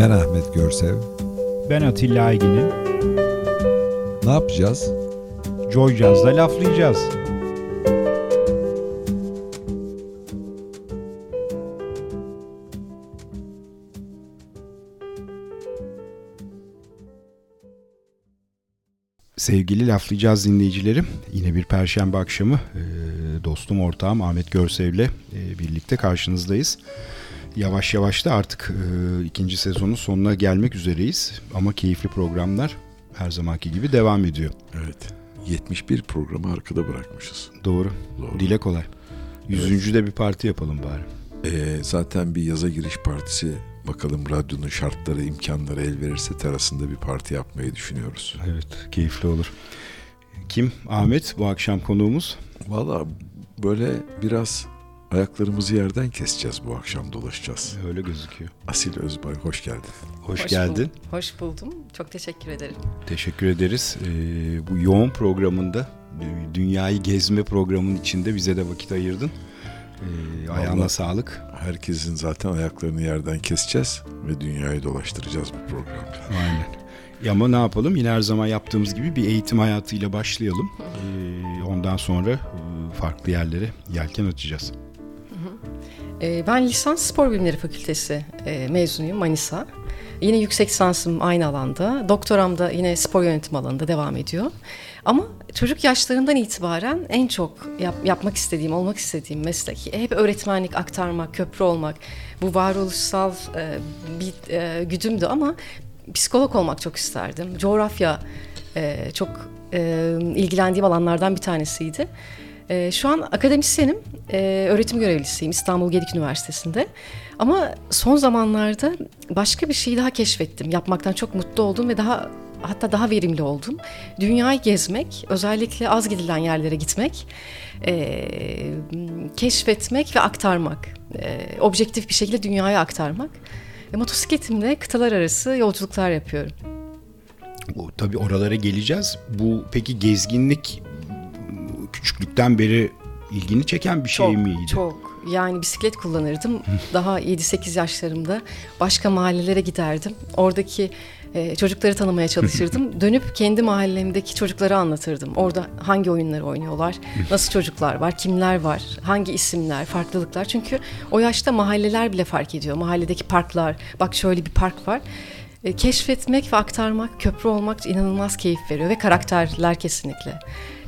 Ben Ahmet Görsev. Ben Atilla Aygin'im. Ne yapacağız? Joy Jazz'da laflayacağız. Sevgili laflayacağız dinleyicilerim. Yine bir perşembe akşamı dostum ortağım Ahmet Görsev'le birlikte karşınızdayız. Yavaş yavaş da artık e, ikinci sezonun sonuna gelmek üzereyiz. Ama keyifli programlar her zamanki gibi devam ediyor. Evet. 71 programı arkada bırakmışız. Doğru. Doğru. Dile kolay. Yüzüncü de bir parti yapalım bari. Ee, zaten bir yaza giriş partisi bakalım radyonun şartları, imkanları el verirse terasında bir parti yapmayı düşünüyoruz. Evet, keyifli olur. Kim? Ahmet bu akşam konuğumuz. Valla böyle biraz ayaklarımızı yerden keseceğiz bu akşam dolaşacağız. Öyle gözüküyor. Asil Özbay hoş geldin. Hoş, Hoş geldin. buldum. Hoş buldum. Çok teşekkür ederim. Teşekkür ederiz. Ee, bu yoğun programında, e, dünyayı gezme programının içinde bize de vakit ayırdın. Ee, ayağına Vallahi- sağlık. Herkesin zaten ayaklarını yerden keseceğiz ve dünyayı dolaştıracağız bu programda. Aynen. Ya Ama ne yapalım? Yine her zaman yaptığımız gibi bir eğitim hayatıyla başlayalım. Ee, ondan sonra e, farklı yerlere yelken açacağız. Ee, ben lisans spor bilimleri fakültesi e, mezunuyum Manisa. Yine yüksek lisansım aynı alanda. Doktoram da yine spor yönetim alanında devam ediyor. Ama çocuk yaşlarımdan itibaren en çok yap- yapmak istediğim, olmak istediğim meslek hep öğretmenlik, aktarmak, köprü olmak. Bu varoluşsal e, bir e, güdümdü ama psikolog olmak çok isterdim. Coğrafya e, çok e, ilgilendiğim alanlardan bir tanesiydi. E, şu an akademisyenim, e, öğretim görevlisiyim İstanbul Gedik Üniversitesi'nde. Ama son zamanlarda başka bir şeyi daha keşfettim. Yapmaktan çok mutlu oldum ve daha hatta daha verimli oldum. Dünyayı gezmek, özellikle az gidilen yerlere gitmek, e, keşfetmek ve aktarmak. E, objektif bir şekilde dünyaya aktarmak. Ve motosikletimle kıtalar arası yolculuklar yapıyorum. Tabii oralara geleceğiz. Bu peki gezginlik küçüklükten beri ilgini çeken bir şey çok, miydi? Çok. Yani bisiklet kullanırdım. Daha 7-8 yaşlarımda başka mahallelere giderdim. Oradaki e, çocukları tanımaya çalışırdım. Dönüp kendi mahallemdeki çocuklara anlatırdım. Orada hangi oyunları oynuyorlar, nasıl çocuklar var, kimler var, hangi isimler, farklılıklar. Çünkü o yaşta mahalleler bile fark ediyor. Mahalledeki parklar, bak şöyle bir park var. E, keşfetmek ve aktarmak, köprü olmak inanılmaz keyif veriyor ve karakterler kesinlikle.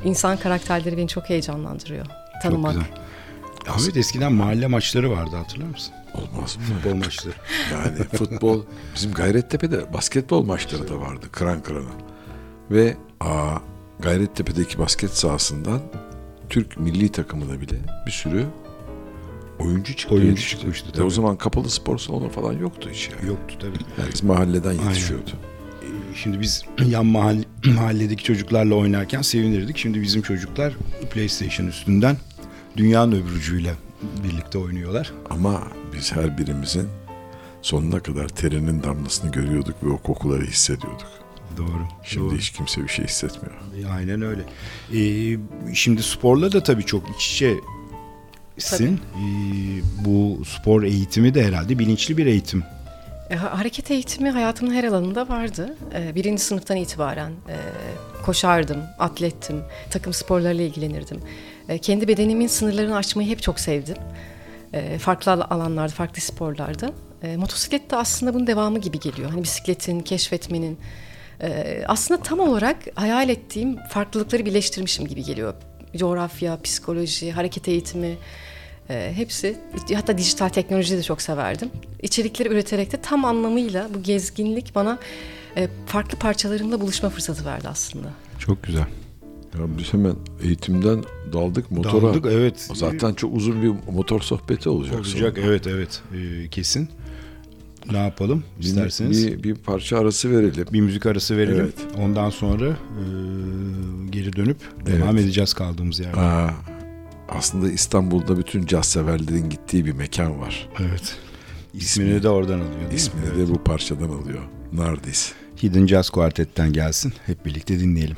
İnsan karakterleri beni çok heyecanlandırıyor. Tanımak. Çok güzel. Ahmet eskiden mahalle maçları vardı hatırlar mısın? Olmaz mı? Futbol maçları. Yani futbol, bizim Gayrettepe'de basketbol maçları da vardı kıran kırana. Ve aa, Gayrettepe'deki basket sahasından Türk milli takımına bile bir sürü oyuncu çıktı. Oyuncu yetişti. çıkmıştı, Ve tabii. o zaman kapalı spor salonu falan yoktu hiç yani. Yoktu tabii. Herkes mahalleden yetişiyordu. Şimdi biz yan mahalle, mahalledeki çocuklarla oynarken sevinirdik. Şimdi bizim çocuklar PlayStation üstünden dünyanın öbür ucuyla birlikte oynuyorlar. Ama biz her birimizin sonuna kadar terinin damlasını görüyorduk ve o kokuları hissediyorduk. Doğru. Şimdi doğru. hiç kimse bir şey hissetmiyor. Aynen öyle. Ee, şimdi sporla da tabii çok iç içesin. Ee, bu spor eğitimi de herhalde bilinçli bir eğitim. E, ha- hareket eğitimi hayatımın her alanında vardı. E, birinci sınıftan itibaren e, koşardım, atlettim, takım sporlarıyla ilgilenirdim. Kendi bedenimin sınırlarını aşmayı hep çok sevdim. Farklı al- alanlarda, farklı sporlarda. E, motosiklet de aslında bunun devamı gibi geliyor. Hani bisikletin, keşfetmenin. aslında tam olarak hayal ettiğim farklılıkları birleştirmişim gibi geliyor. Coğrafya, psikoloji, hareket eğitimi, e, hepsi hatta dijital teknolojiyi de çok severdim. İçerikleri üreterek de tam anlamıyla bu gezginlik bana e, farklı parçalarımla buluşma fırsatı verdi aslında. Çok güzel. Ya biz hemen eğitimden daldık motora. Daldık evet. Zaten çok uzun bir motor sohbeti olacak. olacak sonra. evet evet Ee, kesin. Ne yapalım Bir- isterseniz? Bir, bir parça arası verelim. bir müzik arası verelim. Evet. Ondan sonra e, geri dönüp devam Evet. edeceğiz kaldığımız yerden. Aa, aslında İstanbul'da bütün caz severlerin gittiği bir mekan var. Evet. İsmini İsmi- de oradan alıyor değil mi? İsmini Evet. de bu parçadan alıyor. Nardis. Hidden Jazz Quartet'ten gelsin. Hep birlikte dinleyelim.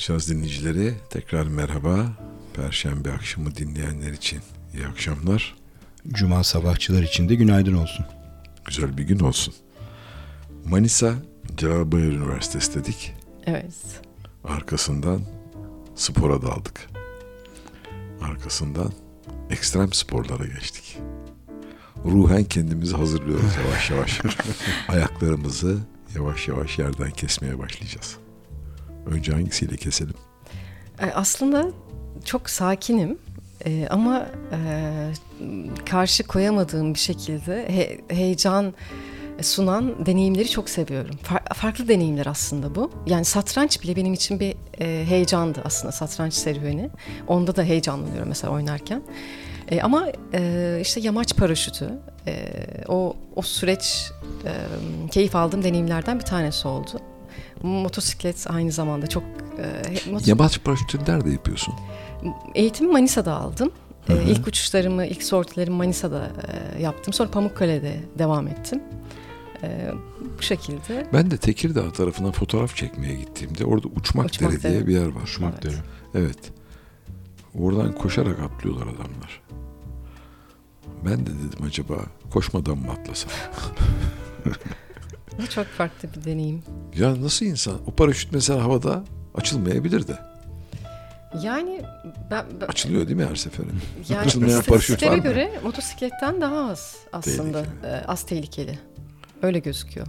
Laflayacağız dinleyicileri. Tekrar merhaba. Perşembe akşamı dinleyenler için iyi akşamlar. Cuma sabahçılar için de günaydın olsun. Güzel bir gün olsun. Manisa Celal Bayar Üniversitesi dedik. Evet. Arkasından spora daldık. Arkasından ekstrem sporlara geçtik. Ruhen kendimizi hazırlıyoruz yavaş yavaş. Ayaklarımızı yavaş yavaş yerden kesmeye başlayacağız. Önce hangisiyle keselim? E, Aslında çok sakinim E, ama e, karşı koyamadığım bir şekilde he- heyecan sunan deneyimleri çok seviyorum. Far- farklı deneyimler aslında bu. Yani satranç bile benim için bir e, heyecandı aslında satranç serüveni. Onda da heyecanlanıyorum mesela oynarken. E, ama e, işte yamaç paraşütü, e, o o süreç e, keyif aldığım deneyimlerden bir tanesi oldu. Motosiklet aynı zamanda çok e, he- moto- Yamaç paraşütünü nerede yapıyorsun? Eğitimi Manisa'da aldım. Hı hı. Ee, ilk uçuşlarımı, ilk sortilerimi Manisa'da e, yaptım. Sonra Pamukkale'de devam ettim. Ee, bu şekilde. Ben de Tekirdağ tarafına fotoğraf çekmeye gittiğimde orada Uçmak, Uçmak diye bir yer var. Uçmak Evet. Evet. Oradan koşarak atlıyorlar adamlar. Ben de dedim acaba koşmadan mı atlasam? Bu çok farklı bir deneyim. Ya nasıl insan? O paraşüt mesela havada açılmayabilir de. Yani ben, ben- Açılıyor değil mi her seferinde? yani açılmayan paraşüt var mı? göre motosikletten daha az aslında. Tehlikeli. Ee, az tehlikeli. Öyle gözüküyor.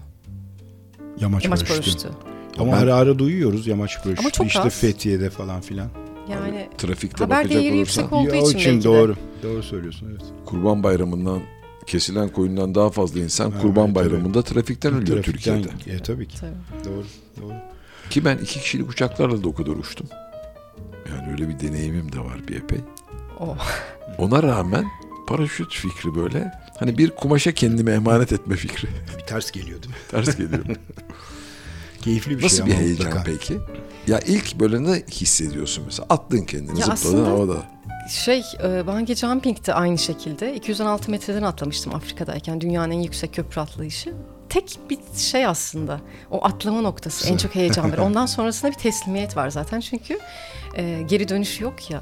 Yamaç, Yamaç paraşütü. paraşütü. Ama Ben- ara ara duyuyoruz yamaç paraşütü. Ama çok işte az. Fethiye'de falan filan. Yani Trafikte haber bakacak değeri olursan yüksek olduğu için, için belki de. doğru. Doğru söylüyorsun evet. Kurban Bayramı'ndan kesilen koyundan daha fazla insan Ha, Kurban evet, Bayramı'nda trafikten ölüyor Trafikten- Türkiye'de. E, tabii ki. Tabii. Doğru. Doğru. Ki ben iki kişilik uçaklarla da o kadar uçtum. Yani öyle bir deneyimim de var bir epey. O. Ona rağmen paraşüt fikri böyle hani bir kumaşa kendime emanet etme fikri. Bir ters geliyor değil mi? Ters geliyor. Keyifli bir Nasıl şey bir ama heyecan mutlaka. peki? Ya ilk böyle ne hissediyorsun mesela? Attın kendini Ya zıpladın aslında- havada. Şey, e, bungee jumping de aynı şekilde. 216 metreden atlamıştım Afrika'dayken. Dünyanın en yüksek köprü atlayışı. Tek bir şey aslında. O atlama noktası en çok heyecan verir. Ondan sonrasında bir teslimiyet var zaten. Çünkü e, geri dönüş yok ya.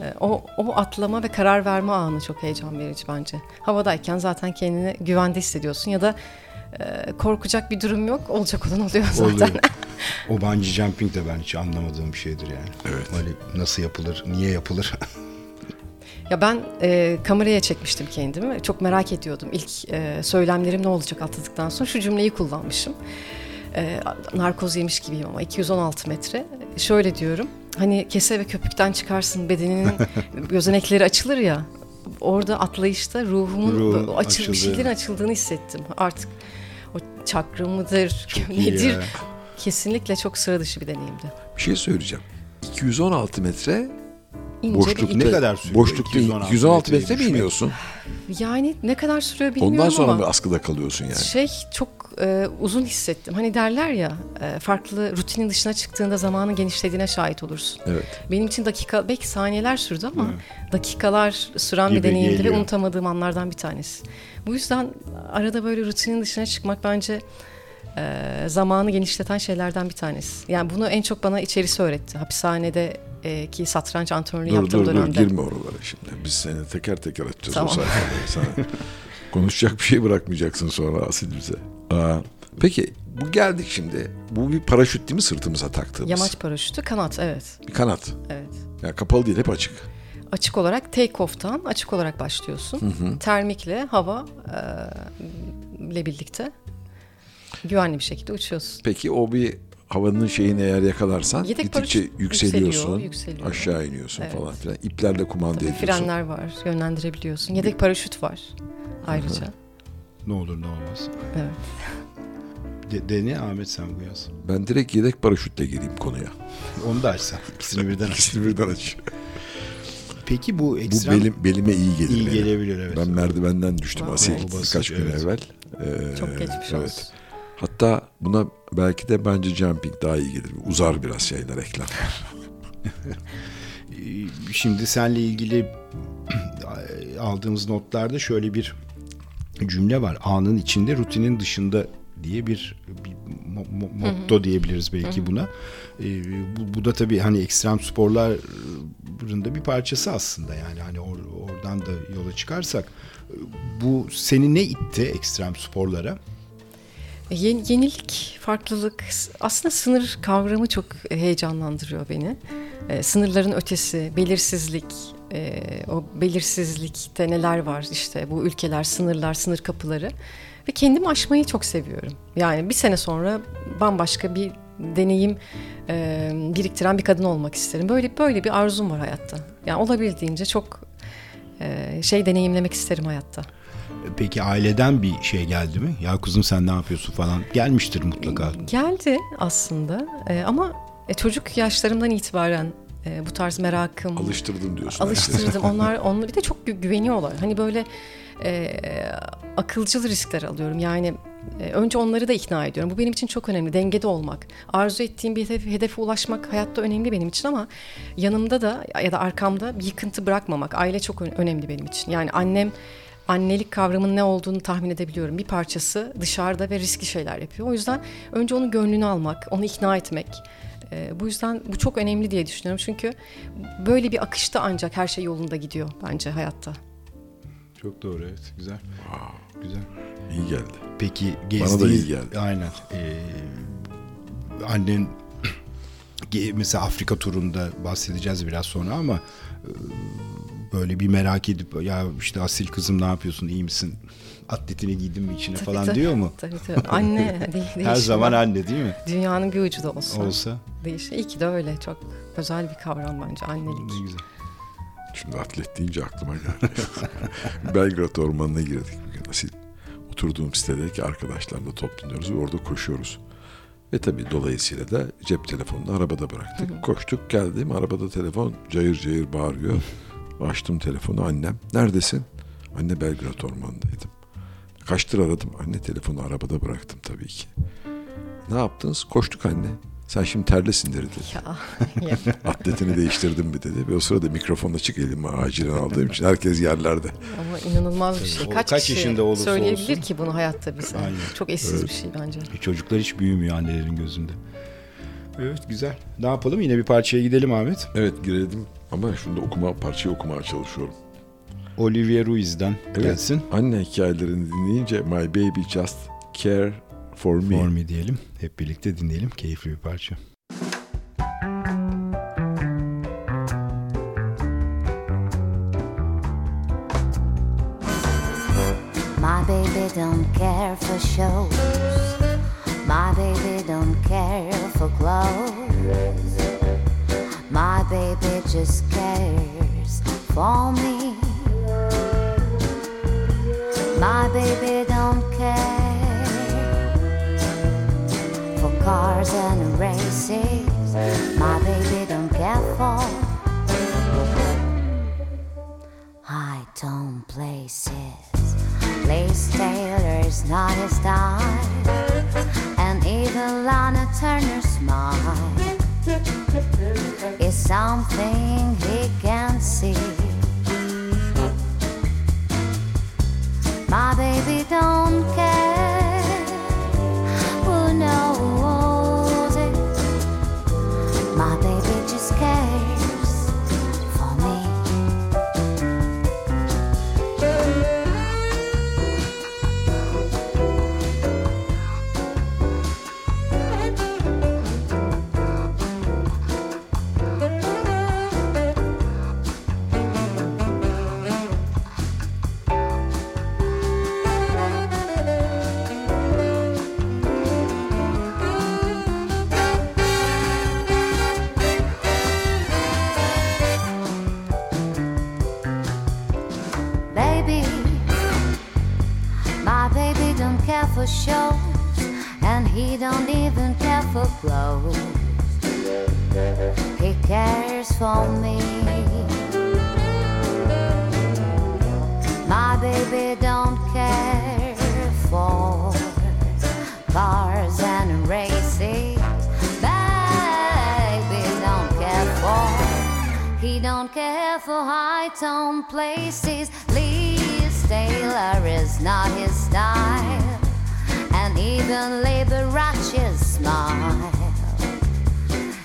E, o, o atlama ve karar verme anı çok heyecan verici bence. Havadayken zaten kendini güvende hissediyorsun ya da e, korkacak bir durum yok. Olacak olan oluyor zaten. Oluyor. o bungee jumping de ben hiç anlamadığım bir şeydir yani. Evet. Hani nasıl yapılır, niye yapılır? Ya ben e, kameraya çekmiştim kendimi. Çok merak ediyordum. İlk e, söylemlerim ne olacak atladıktan sonra şu cümleyi kullanmışım. E, narkoz yemiş gibiyim ama 216 metre. Şöyle diyorum. Hani kese ve köpükten çıkarsın bedeninin gözenekleri açılır ya. Orada atlayışta ruhumun Ruhun o açıl, bir açıldığı. şeylerin açıldığını hissettim. Artık o çakra mıdır, Çok nedir? ya. Kesinlikle çok sıra dışı bir deneyimdi. Bir şey söyleyeceğim. 216 metre İnce boşluk bir Ne kadar sürüyor? boşlukta 216 216 metre mi iniyorsun? Yani ne kadar sürüyor bilmiyorum Ondan sonra ama. mı askıda kalıyorsun yani? Şey çok e, uzun hissettim. Hani derler ya e, farklı rutinin dışına çıktığında zamanın genişlediğine şahit olursun. Evet. Benim için dakika belki saniyeler sürdü ama dakikalar süren bir Gibi deneyimdi ve unutamadığım anlardan bir tanesi. Bu yüzden arada böyle rutinin dışına çıkmak bence e, zamanı genişleten şeylerden bir tanesi. Yani bunu en çok bana içerisi öğretti. Hapishanede e, ki satranç antrenörlüğü Dur yaptığım dur dur dönemde. girme oralara şimdi. Biz seni teker teker açacağız Tamam. o sayfaları sana. Konuşacak bir şey bırakmayacaksın sonra Asil bize. Aa, peki bu geldik şimdi. Bu bir paraşüt değil mi sırtımıza taktığımız? Yamaç paraşütü kanat evet. Bir kanat. Evet. Yani kapalı değil hep açık. açık olarak take off'tan açık olarak başlıyorsun. Termikle hava e, ile birlikte güvenli bir şekilde uçuyorsun. Peki o bir havanın şeyini eğer yakalarsan Yedek gittikçe paraşüt yükseliyorsun. yükseliyor, yükseliyor. Aşağı iniyorsun Evet. falan filan. İplerle kumanda Tabii ediyorsun. frenler var, yönlendirebiliyorsun. Yedek paraşüt var ayrıca. Ne olur ne olmaz. Evet. De, dene Ahmet sen bu yaz. Ben direkt yedek paraşütle gireyim konuya. Onu da açsan. İkisini birden aç. İkisini birden aç. Peki bu Bu ekstrem belim, belime iyi gelir. iyi benim. gelebilir evet. Ben merdivenden düştüm Wow. asil basınç, birkaç gün evet. evvel. Ee, Çok geçmiş evet. olsun. Hatta buna belki de bence jumping daha iyi gelir. Uzar biraz şeyler ekran. Ee, Şimdi senle ilgili aldığımız notlarda şöyle bir cümle var. Anın içinde rutinin dışında diye bir, bir mo- motto diyebiliriz belki buna. E, bu, bu da tabii hani ekstrem sporların da bir parçası aslında yani hani or- oradan da yola çıkarsak bu seni ne itti ekstrem sporlara? Yeni, yenilik, farklılık, aslında sınır kavramı çok heyecanlandırıyor beni. E, sınırların ötesi, belirsizlik, e, o belirsizlikte neler var işte bu ülkeler, sınırlar, sınır kapıları ve kendimi aşmayı çok seviyorum. Yani bir sene sonra bambaşka bir deneyim e, biriktiren bir kadın olmak isterim. Böyle böyle bir arzum var hayatta. Yani olabildiğince çok e, şey deneyimlemek isterim hayatta. Peki aileden bir şey geldi mi? Ya kuzum sen ne yapıyorsun falan gelmiştir mutlaka. Geldi aslında e, ama e, çocuk yaşlarımdan itibaren e, bu tarz merakım Alıştırdın diyorsun. alıştırdım. onlar onlar bir de çok gü- güveniyorlar. Hani böyle e, akılcıl riskler alıyorum. Yani e, önce onları da ikna ediyorum. Bu benim için çok önemli. Dengede olmak. Arzu ettiğim bir hedef, hedefe ulaşmak hayatta önemli benim için ama yanımda da ya da arkamda bir yıkıntı bırakmamak. Aile çok önemli benim için. Yani annem annelik kavramının ne olduğunu tahmin edebiliyorum. Bir parçası dışarıda ve riskli şeyler yapıyor. O yüzden önce onun gönlünü almak, onu ikna etmek. E, bu yüzden bu çok önemli diye düşünüyorum. Çünkü böyle bir akışta ancak her şey yolunda gidiyor bence hayatta. Çok doğru evet güzel. Güzel. İyi geldi. Peki Bana gezdiğin... da iyi geldi. Aynen. Ee, annen mesela Afrika turunda bahsedeceğiz biraz sonra ama böyle bir merak edip ya işte asil kızım ne yapıyorsun iyi misin atletini giydin mi içine Tabii, falan tabii. diyor mu? Tabii tabii. Anne de- değişmez. Her zaman anne değil mi? Dünyanın bir ucu da olsa. Olsa Değişir. İyi ki de öyle. Çok özel bir kavram bence annelik. ne güzel. Şimdi atlet deyince aklıma geldi. Belgrad Ormanı'na girdik bugün. Asil oturduğum sitedeki arkadaşlarla toplanıyoruz ve orada koşuyoruz. Ve tabii dolayısıyla da cep telefonunu arabada bıraktık. Koştuk geldim arabada telefon cayır cayır bağırıyor. Açtım telefonu annem. Neredesin? Anne Belgrad Ormanı'ndaydım. Kaçtır aradım. Anne telefonu arabada bıraktım tabii ki. Ne yaptınız? Koştuk anne. Sen şimdi terlesin dedi. Ya, ya. Atletini değiştirdim mi dedi. Ve o sırada mikrofon açık elime acilen aldığım için herkes yerlerde. Ama inanılmaz bir şey. Kaç, kaç kişi yaşında olursa söyleyebilir olsun. ki bunu hayatta bize? Aynen. Çok eşsiz bir şey bence. E, Çocuklar hiç büyümüyor annelerin gözünde. Evet güzel. Ne yapalım? Yine bir parçaya gidelim Ahmet. Evet girelim ama şunu da okuma, parçayı okumaya çalışıyorum. Olivia Ruiz'den Evet. gelsin. Anne hikayelerini dinleyince My Baby Just Care For Me. For Me diyelim. Hep birlikte dinleyelim. Keyifli bir parça. My baby don't care for shows. My baby don't care for clothes. Just cares for me. My baby don't care for cars and races. My baby don't care for high tone places. Lace Taylor's not his style, and even Lana Turner's smile is something he can see. My baby don't for shows, and he don't even care for clothes. He cares for me. My baby don't care for cars and races. Baby don't care for. He don't care for high tone places. Liz Taylor is not his style. And even Liberace's smile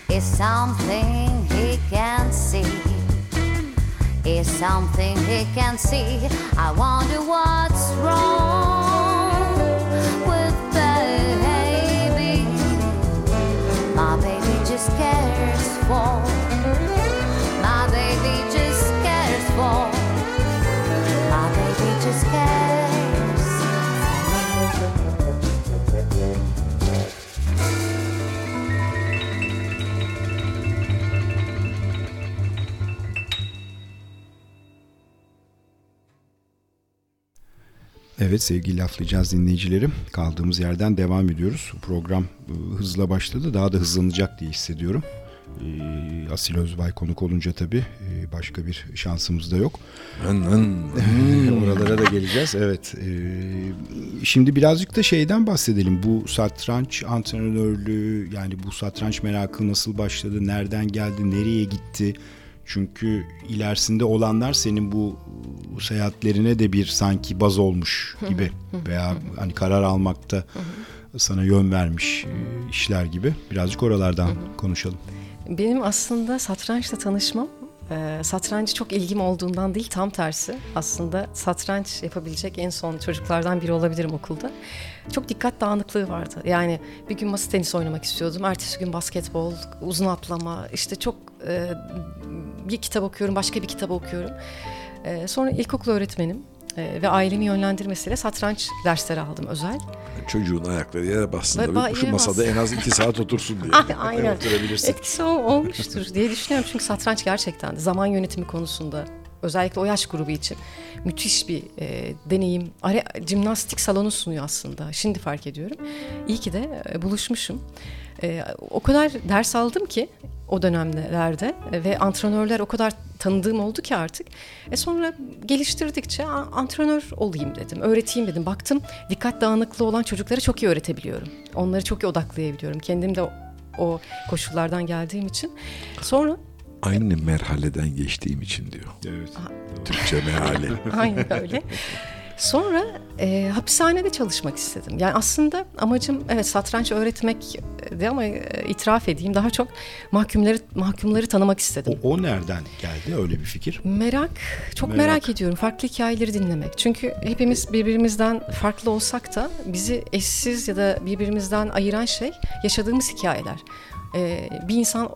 is something he can see. Is something he can see. I wonder what's wrong Evet sevgili laflayacağız dinleyicilerim. Kaldığımız yerden devam ediyoruz. Program e, hızla başladı. Daha da hızlanacak diye hissediyorum. E, Asil Özbay konuk olunca tabii e, başka bir şansımız da yok. Hın. Oralara da geleceğiz. Evet. şimdi birazcık da şeyden bahsedelim. Bu satranç antrenörlüğü yani bu satranç merakı nasıl başladı? Nereden geldi? Nereye gitti? Çünkü ilerisinde olanlar senin bu seyahatlerine de bir sanki baz olmuş gibi veya hani karar almakta sana yön vermiş e, işler gibi. Birazcık oralardan konuşalım. Benim aslında satrançla tanışmam e, satrancı çok ilgim olduğundan değil tam tersi. Aslında satranç yapabilecek en son çocuklardan biri olabilirim okulda. Çok dikkat dağınıklığı vardı. Yani bir gün masa tenisi oynamak istiyordum. Ertesi gün basketbol, uzun atlama. işte çok e, bir kitap okuyorum, başka bir kitap okuyorum. E, sonra ilkokul öğretmenim e, ve ailemi yönlendirmesiyle satranç dersleri aldım özel. Çocuğun ayakları yere bassın da ba- şu masada bassın. en az iki saat otursun diye. Aynen. Etkisi ol- olmuştur diye düşünüyorum. Çünkü satranç gerçekten zaman yönetimi konusunda özellikle o yaş grubu için müthiş bir e, deneyim. Ara, jimnastik salonu sunuyor aslında. Şimdi fark ediyorum. İyi ki de e, buluşmuşum. E, o kadar ders aldım ki o dönemlerde ve antrenörler o kadar tanıdığım oldu ki artık. E sonra geliştirdikçe antrenör olayım dedim. Öğreteyim dedim. Baktım dikkat dağınıklığı olan çocuklara çok iyi öğretebiliyorum. Onları çok iyi odaklayabiliyorum. Kendim de o, o koşullardan geldiğim için. Sonra Aynı merhaleden geçtiğim için diyor. Evet. Türkçe meali. Aynen öyle. Sonra e, hapishanede çalışmak istedim. Yani aslında amacım evet satranç öğretmek de ama e, itiraf edeyim daha çok mahkumları mahkumları tanımak O, istedim. o nereden geldi öyle bir fikir? Merak, çok Merak. merak. ediyorum farklı hikayeleri dinlemek. Çünkü hepimiz birbirimizden farklı olsak da bizi eşsiz ya da birbirimizden ayıran şey yaşadığımız hikayeler. E, bir insan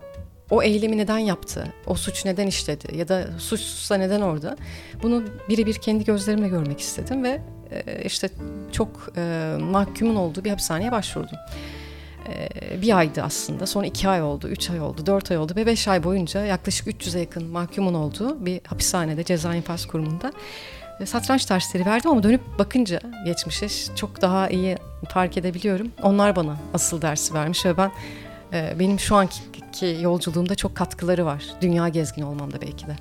o eylemi neden yaptı, o suç neden işledi ya da suçsuzsa neden orada? Bunu birebir kendi gözlerimle görmek istedim ve e, işte çok e, mahkumun olduğu bir hapishaneye başvurdum. E, bir aydı aslında. Sonra iki ay oldu, üç ay oldu, dört ay oldu ve beş ay boyunca yaklaşık 300'e yakın mahkumun olduğu bir hapishanede, ceza infaz kurumunda e, satranç dersleri verdim ama dönüp bakınca geçmişe çok daha iyi fark edebiliyorum. Onlar bana asıl dersi vermiş ve ben e, benim şu anki yolculuğumda çok katkıları var. Dünya gezgini olmamda belki de.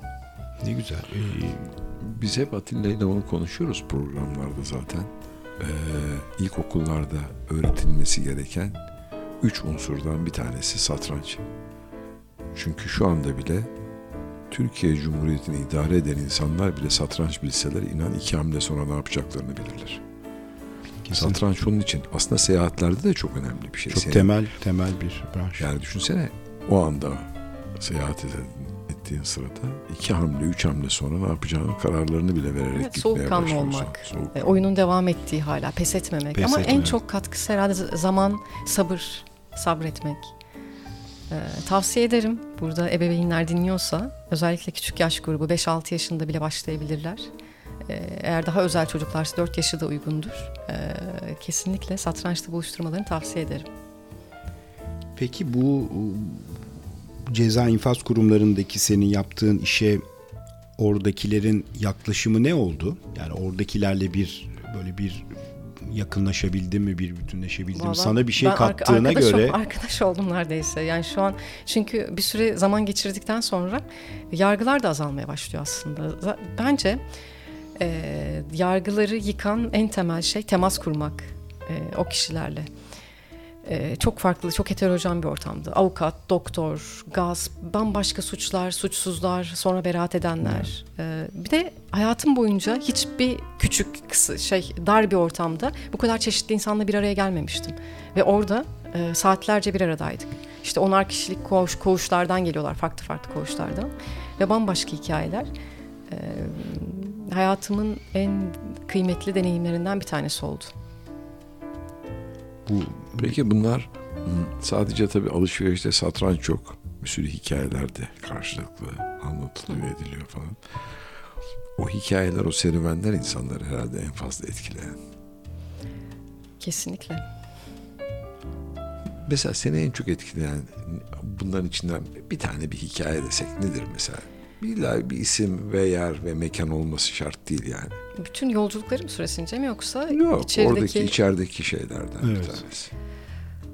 Ne güzel. Ee, Biz hep Atilla ile onu konuşuyoruz programlarda zaten. Ee, ilkokullarda öğretilmesi gereken üç unsurdan bir tanesi satranç. Çünkü şu anda bile Türkiye Cumhuriyeti'ni idare eden insanlar bile satranç bilseler inan iki hamle sonra ne yapacaklarını bilirler. Kesin. Satranç onun için aslında seyahatlerde de çok önemli bir şey. Çok Senin- temel temel bir branş. Yani düşünsene o anda seyahat ettiğin sırada iki hamle, üç hamle sonra ne yapacağını kararlarını bile vererek Evet, gitmeye soğukkanlı başlıyorsun. olmak. Soğukkanlı. E, oyunun devam ettiği hala pes etmemek. Pes Ama en etmemek. çok katkısı herhalde zaman, sabır, sabretmek. E, tavsiye ederim burada ebeveynler dinliyorsa özellikle küçük yaş grubu 5-6 yaşında bile başlayabilirler. E, eğer daha özel çocuklarsa 4 yaşı da uygundur. E, kesinlikle satrançta buluşturmalarını tavsiye ederim. Peki bu ceza infaz kurumlarındaki senin yaptığın işe oradakilerin yaklaşımı ne oldu? Yani oradakilerle bir böyle bir yakınlaşabildin mi, bir bütünleşebildin mi? Sana bir şey kattığına arkadaş ol- göre arkadaş oldum neredeyse. Yani şu an çünkü bir süre zaman geçirdikten sonra yargılar da azalmaya başlıyor aslında. Bence e, yargıları yıkan en temel şey temas kurmak e, o kişilerle. Ee, çok farklı, çok heterojen bir ortamdı. Avukat, doktor, gaz, bambaşka suçlar, suçsuzlar, sonra beraat edenler. Ee, bir de hayatım boyunca hiçbir küçük, kısa, şey, dar bir ortamda bu kadar çeşitli insanla bir araya gelmemiştim. Ve orada e, saatlerce bir aradaydık. İşte onar kişilik koğuş, koğuşlardan geliyorlar, farklı farklı koğuşlardan. Ve bambaşka hikayeler. Hayatımın en kıymetli deneyimlerinden bir tanesi oldu. Bu peki bunlar sadece tabii alışverişte satranç yok. Bir sürü hikayeler de karşılıklı anlatılıyor, ediliyor falan. O hikayeler, o serüvenler insanları herhalde en fazla etkileyen. Kesinlikle. Mesela seni en çok etkileyen bunların içinden bir tane bir hikaye desek nedir mesela? İlla bir isim ve yer ve mekan olması şart değil yani. Bütün yolculuklarım süresince mi yoksa Yok, içerideki... oradaki içerideki şeylerden Evet. bir tanesi.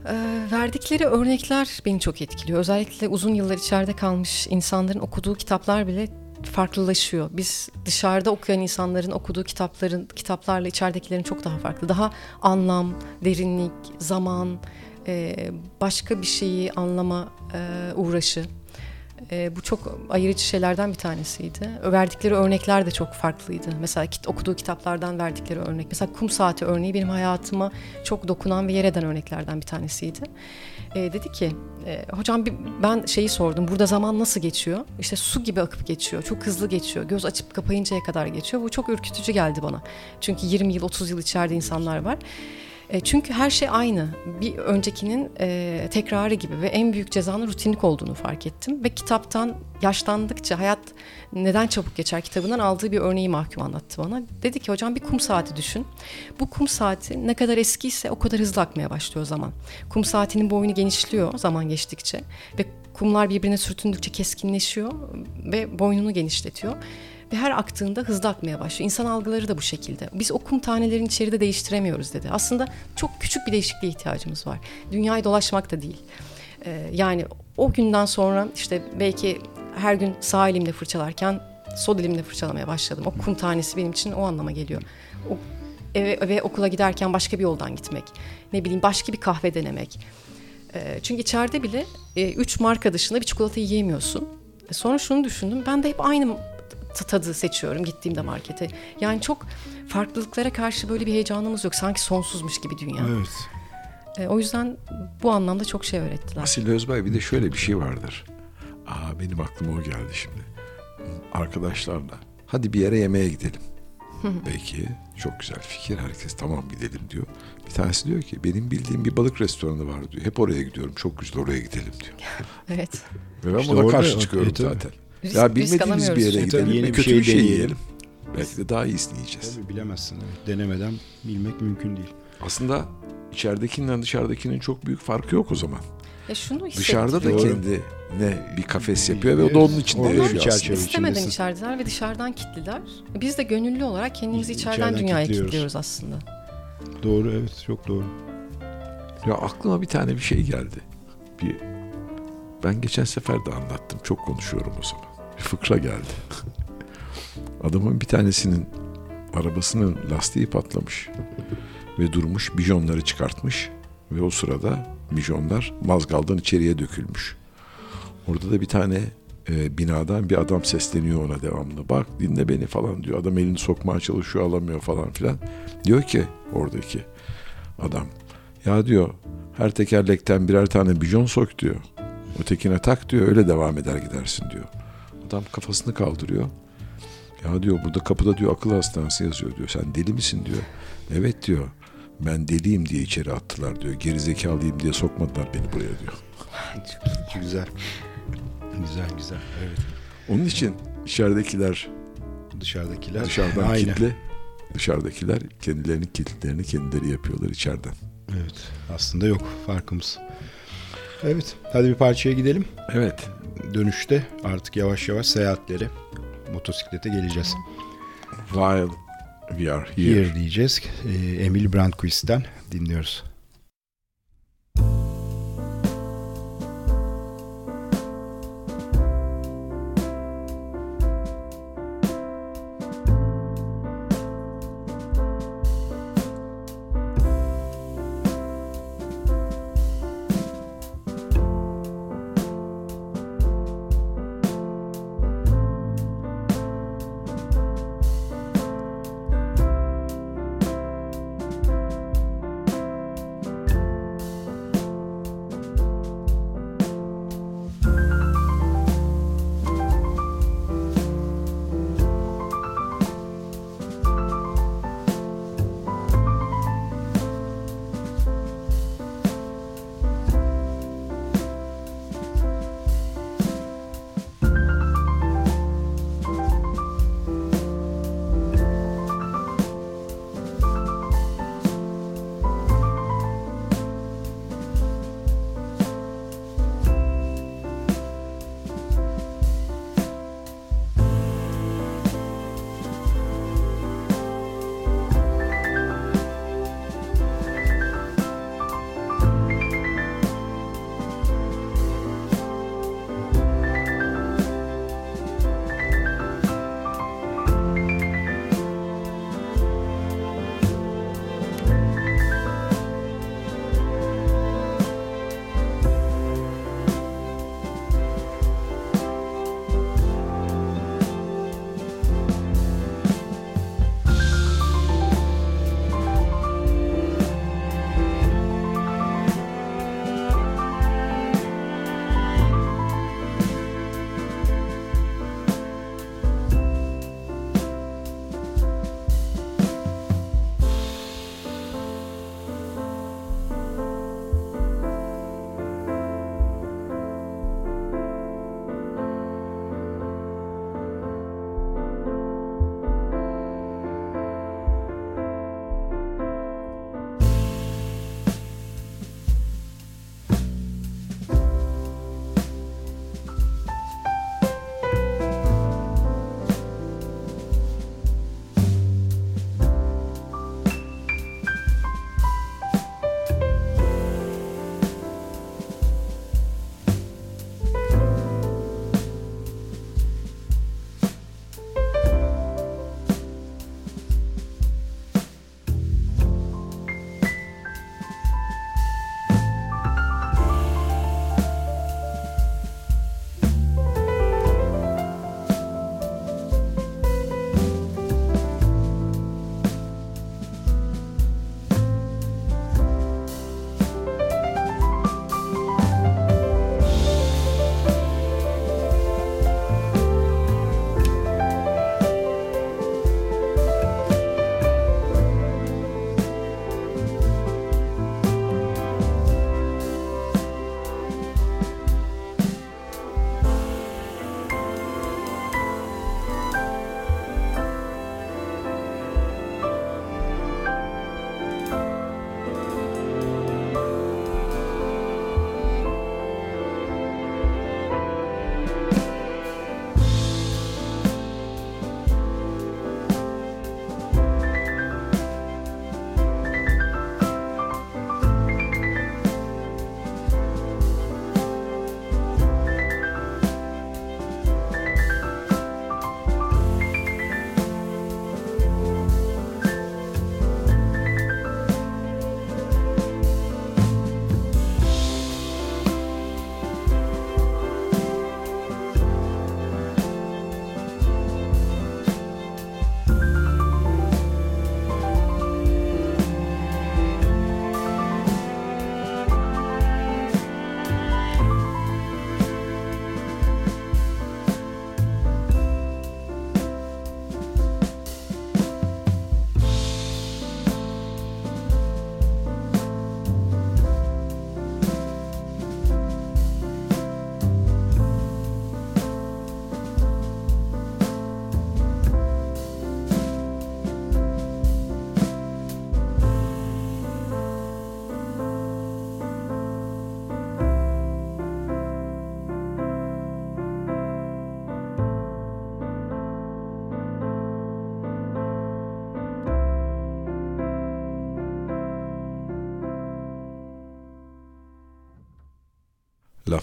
Ee, verdikleri örnekler beni çok etkiliyor. Özellikle uzun yıllar içeride kalmış insanların okuduğu kitaplar bile farklılaşıyor. Biz dışarıda okuyan insanların okuduğu kitapların kitaplarla içeridekilerin çok daha farklı. Daha anlam, derinlik, zaman, e, başka bir şeyi anlama e, uğraşı. E, bu çok ayırıcı şeylerden bir tanesiydi. Verdikleri örnekler de çok farklıydı. Mesela kit- okuduğu kitaplardan verdikleri örnek. Mesela kum saati örneği benim hayatıma çok dokunan ve yer eden örneklerden bir tanesiydi. E, dedi ki, e, hocam bir, ben şeyi sordum. Burada zaman nasıl geçiyor? İşte su gibi akıp geçiyor. Çok hızlı geçiyor. Göz açıp kapayıncaya kadar geçiyor. Bu çok ürkütücü geldi bana. Çünkü 20 yıl, 30 yıl içeride insanlar var. E, çünkü her şey aynı. Bir öncekinin e, tekrarı gibi ve en büyük cezanın rutinlik olduğunu fark ettim. Ve kitaptan yaşlandıkça hayat neden çabuk geçer kitabından aldığı bir örneği mahkum anlattı bana. Dedi ki hocam bir kum saati düşün. Bu kum saati ne kadar eskiyse o kadar hızlı akmaya başlıyor zaman. Kum saatinin boyunu genişliyor zaman geçtikçe ve kumlar birbirine sürtündükçe keskinleşiyor ve boynunu genişletiyor ve her aktığında hızlı akmaya başlıyor. İnsan algıları da bu şekilde. Biz o kum tanelerini içeride değiştiremiyoruz dedi. Aslında çok küçük bir değişikliğe ihtiyacımız var. Dünyayı dolaşmak da değil. Ee, yani o günden sonra işte belki her gün sağ elimle fırçalarken sol elimle fırçalamaya başladım. O kum tanesi benim için o anlama geliyor. O eve, eve okula giderken başka bir yoldan gitmek. Ne bileyim başka bir kahve denemek. Ee, çünkü içeride bile e, üç marka dışında bir çikolata yiyemiyorsun. E, Sonra şunu düşündüm. Ben de hep aynı tadı seçiyorum gittiğimde markete. Yani çok farklılıklara karşı böyle bir heyecanımız yok. Sanki sonsuzmuş gibi dünya. Evet. E, o yüzden bu anlamda çok şey öğrettiler. Asil Özbay bir de şöyle bir şey vardır. Aa benim aklıma o geldi şimdi. Arkadaşlarla hadi bir yere yemeğe gidelim. Belki çok güzel fikir. Herkes tamam gidelim diyor. Bir tanesi diyor ki benim bildiğim bir balık restoranı var diyor. Hep oraya gidiyorum. Çok güzel oraya gidelim diyor. Evet. Ve ben İşte buna karşı çıkıyorum e, tabii. zaten. Risk- ya risk bilmediğimiz bir yere gidelim. Tabii yeni bir kötü şey bir şey deneyelim. yiyelim. Belki de daha iyisini yiyeceğiz. Tabii bilemezsin. evet. Denemeden bilmek mümkün değil. Aslında içeridekinden dışarıdakinin çok büyük farkı yok o zaman. Ya şunu hissettim. Dışarıda da Doğru. kendine bir kafes yapıyor ve o da onun içinde Orada yaşıyor bir aslında. çerçeve İstemeden içerideler ve dışarıdan kilitliler. Biz de gönüllü olarak kendimizi içeriden içeriden dünyaya kilitliyoruz aslında. Doğru evet çok doğru. Ya aklıma bir tane bir şey geldi. Bir ben geçen sefer de anlattım. Çok konuşuyorum o zaman. Fıkra geldi. Adamın bir tanesinin arabasının lastiği patlamış ve durmuş bijonları çıkartmış ve o sırada bijonlar mazgaldan içeriye dökülmüş. Orada da bir tane e, binadan bir adam sesleniyor ona devamlı. Bak dinle beni falan diyor. Adam elini sokmaya çalışıyor alamıyor falan filan. Diyor ki oradaki adam ya diyor her tekerlekten birer tane bijon sok diyor. Ötekine tak diyor öyle devam eder gidersin diyor. Adam kafasını kaldırıyor. Ya diyor burada kapıda diyor akıl hastanesi yazıyor diyor. Sen deli misin diyor. Evet diyor. Ben deliyim diye içeri attılar diyor. Gerizekalıyım diye sokmadılar beni buraya diyor. Güzel. Güzel güzel. Evet. Onun için içeridekiler Dışarıdakiler. dışarıdan Aynen. kilitli. Dışarıdakiler kendilerinin kilitlerini kendileri yapıyorlar içeriden. Evet. Aslında yok farkımız. Evet. Hadi bir parçaya gidelim. Evet. Dönüşte artık yavaş yavaş seyahatlere motosiklete geleceğiz. While we are here. Here diyeceğiz. Ee, Emil Brandquist'ten dinliyoruz.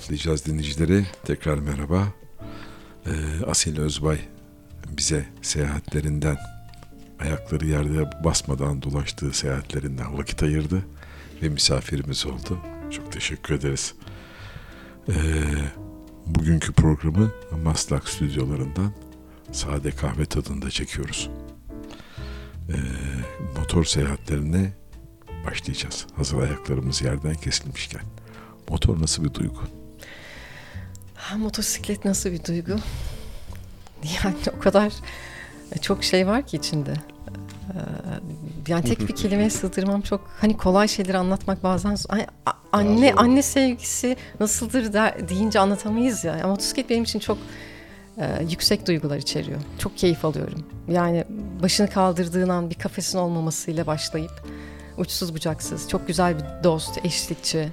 Laflayacağız dinleyicileri. Tekrar merhaba. Ee, Asil Özbay bize seyahatlerinden, ayakları yerde basmadan dolaştığı seyahatlerinden vakit ayırdı ve misafirimiz oldu. Çok teşekkür ederiz. Ee, bugünkü programı Maslak stüdyolarından sade kahve tadında çekiyoruz. Ee, motor seyahatlerine başlayacağız. Hazır ayaklarımız yerden kesilmişken. Motor nasıl bir duygu? Ha, motosiklet nasıl bir duygu? Yani o kadar çok şey var ki içinde. Ee, Yani tek bir kelimeye sığdırmam çok hani kolay şeyleri anlatmak bazen anne anne sevgisi nasıldır der, deyince anlatamayız ya. Ama motosiklet benim için çok e, yüksek duygular içeriyor. Çok keyif alıyorum. Yani başını kaldırdığın an bir kafesin olmamasıyla başlayıp uçsuz bucaksız çok güzel bir dost, eşlikçi.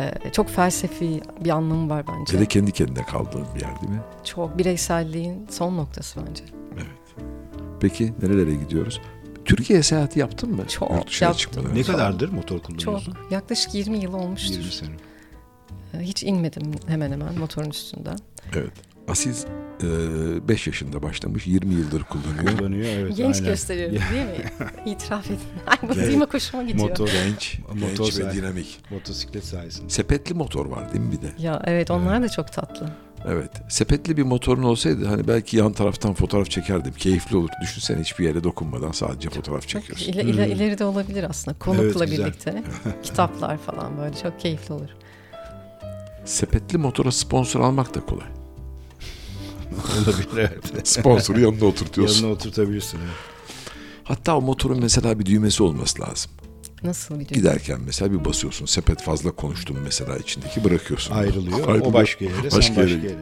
E, çok felsefi bir anlamı var bence. Bir de kendi kendine kaldığın bir yer değil mi? Çok bireyselliğin son noktası bence. Evet. Peki nerelere gidiyoruz? Türkiye seyahati yaptın mı? Çok yaptım. çıkmadan Ne kadardır motor Çok. kullanıyorsun? Yaklaşık 20 yıl olmuştur. 20 sene. Ee, Hiç inmedim hemen hemen motorun üstünden. Evet. Aziz 5 yaşında başlamış, 20 yıldır kullanıyor. Kullanıyor evet. Genç aynen. gösteriyorum değil mi? İtiraf edin. Ay bu Evet. duymak hoşuma gidiyor. Motor, genç, Motor genç ve dinamik. motosiklet sayesinde. Sepetli motor var değil mi bir de? Ya evet onlar da çok tatlı. Evet. Sepetli bir motorun olsaydı hani belki yan taraftan fotoğraf çekerdim. Keyifli olur. Düşünsene hiçbir yere dokunmadan sadece fotoğraf çekiyorsun. ile, ile, ileride olabilir aslında. Konukla Evet, birlikte. Kitaplar falan böyle çok keyifli olur. Sepetli motora sponsor almak da kolay. Olabilir evet. Sponsoru yanına oturtuyorsun. Yanına oturtabilirsin. Evet. Hatta o motorun mesela bir düğmesi olması lazım. Nasıl bir? Giderken mesela bir basıyorsun. Sepet fazla konuştun mesela içindeki bırakıyorsun. Ayrılıyor. Ayrılıyor. O başka yere, Başka sen başka yere. yere.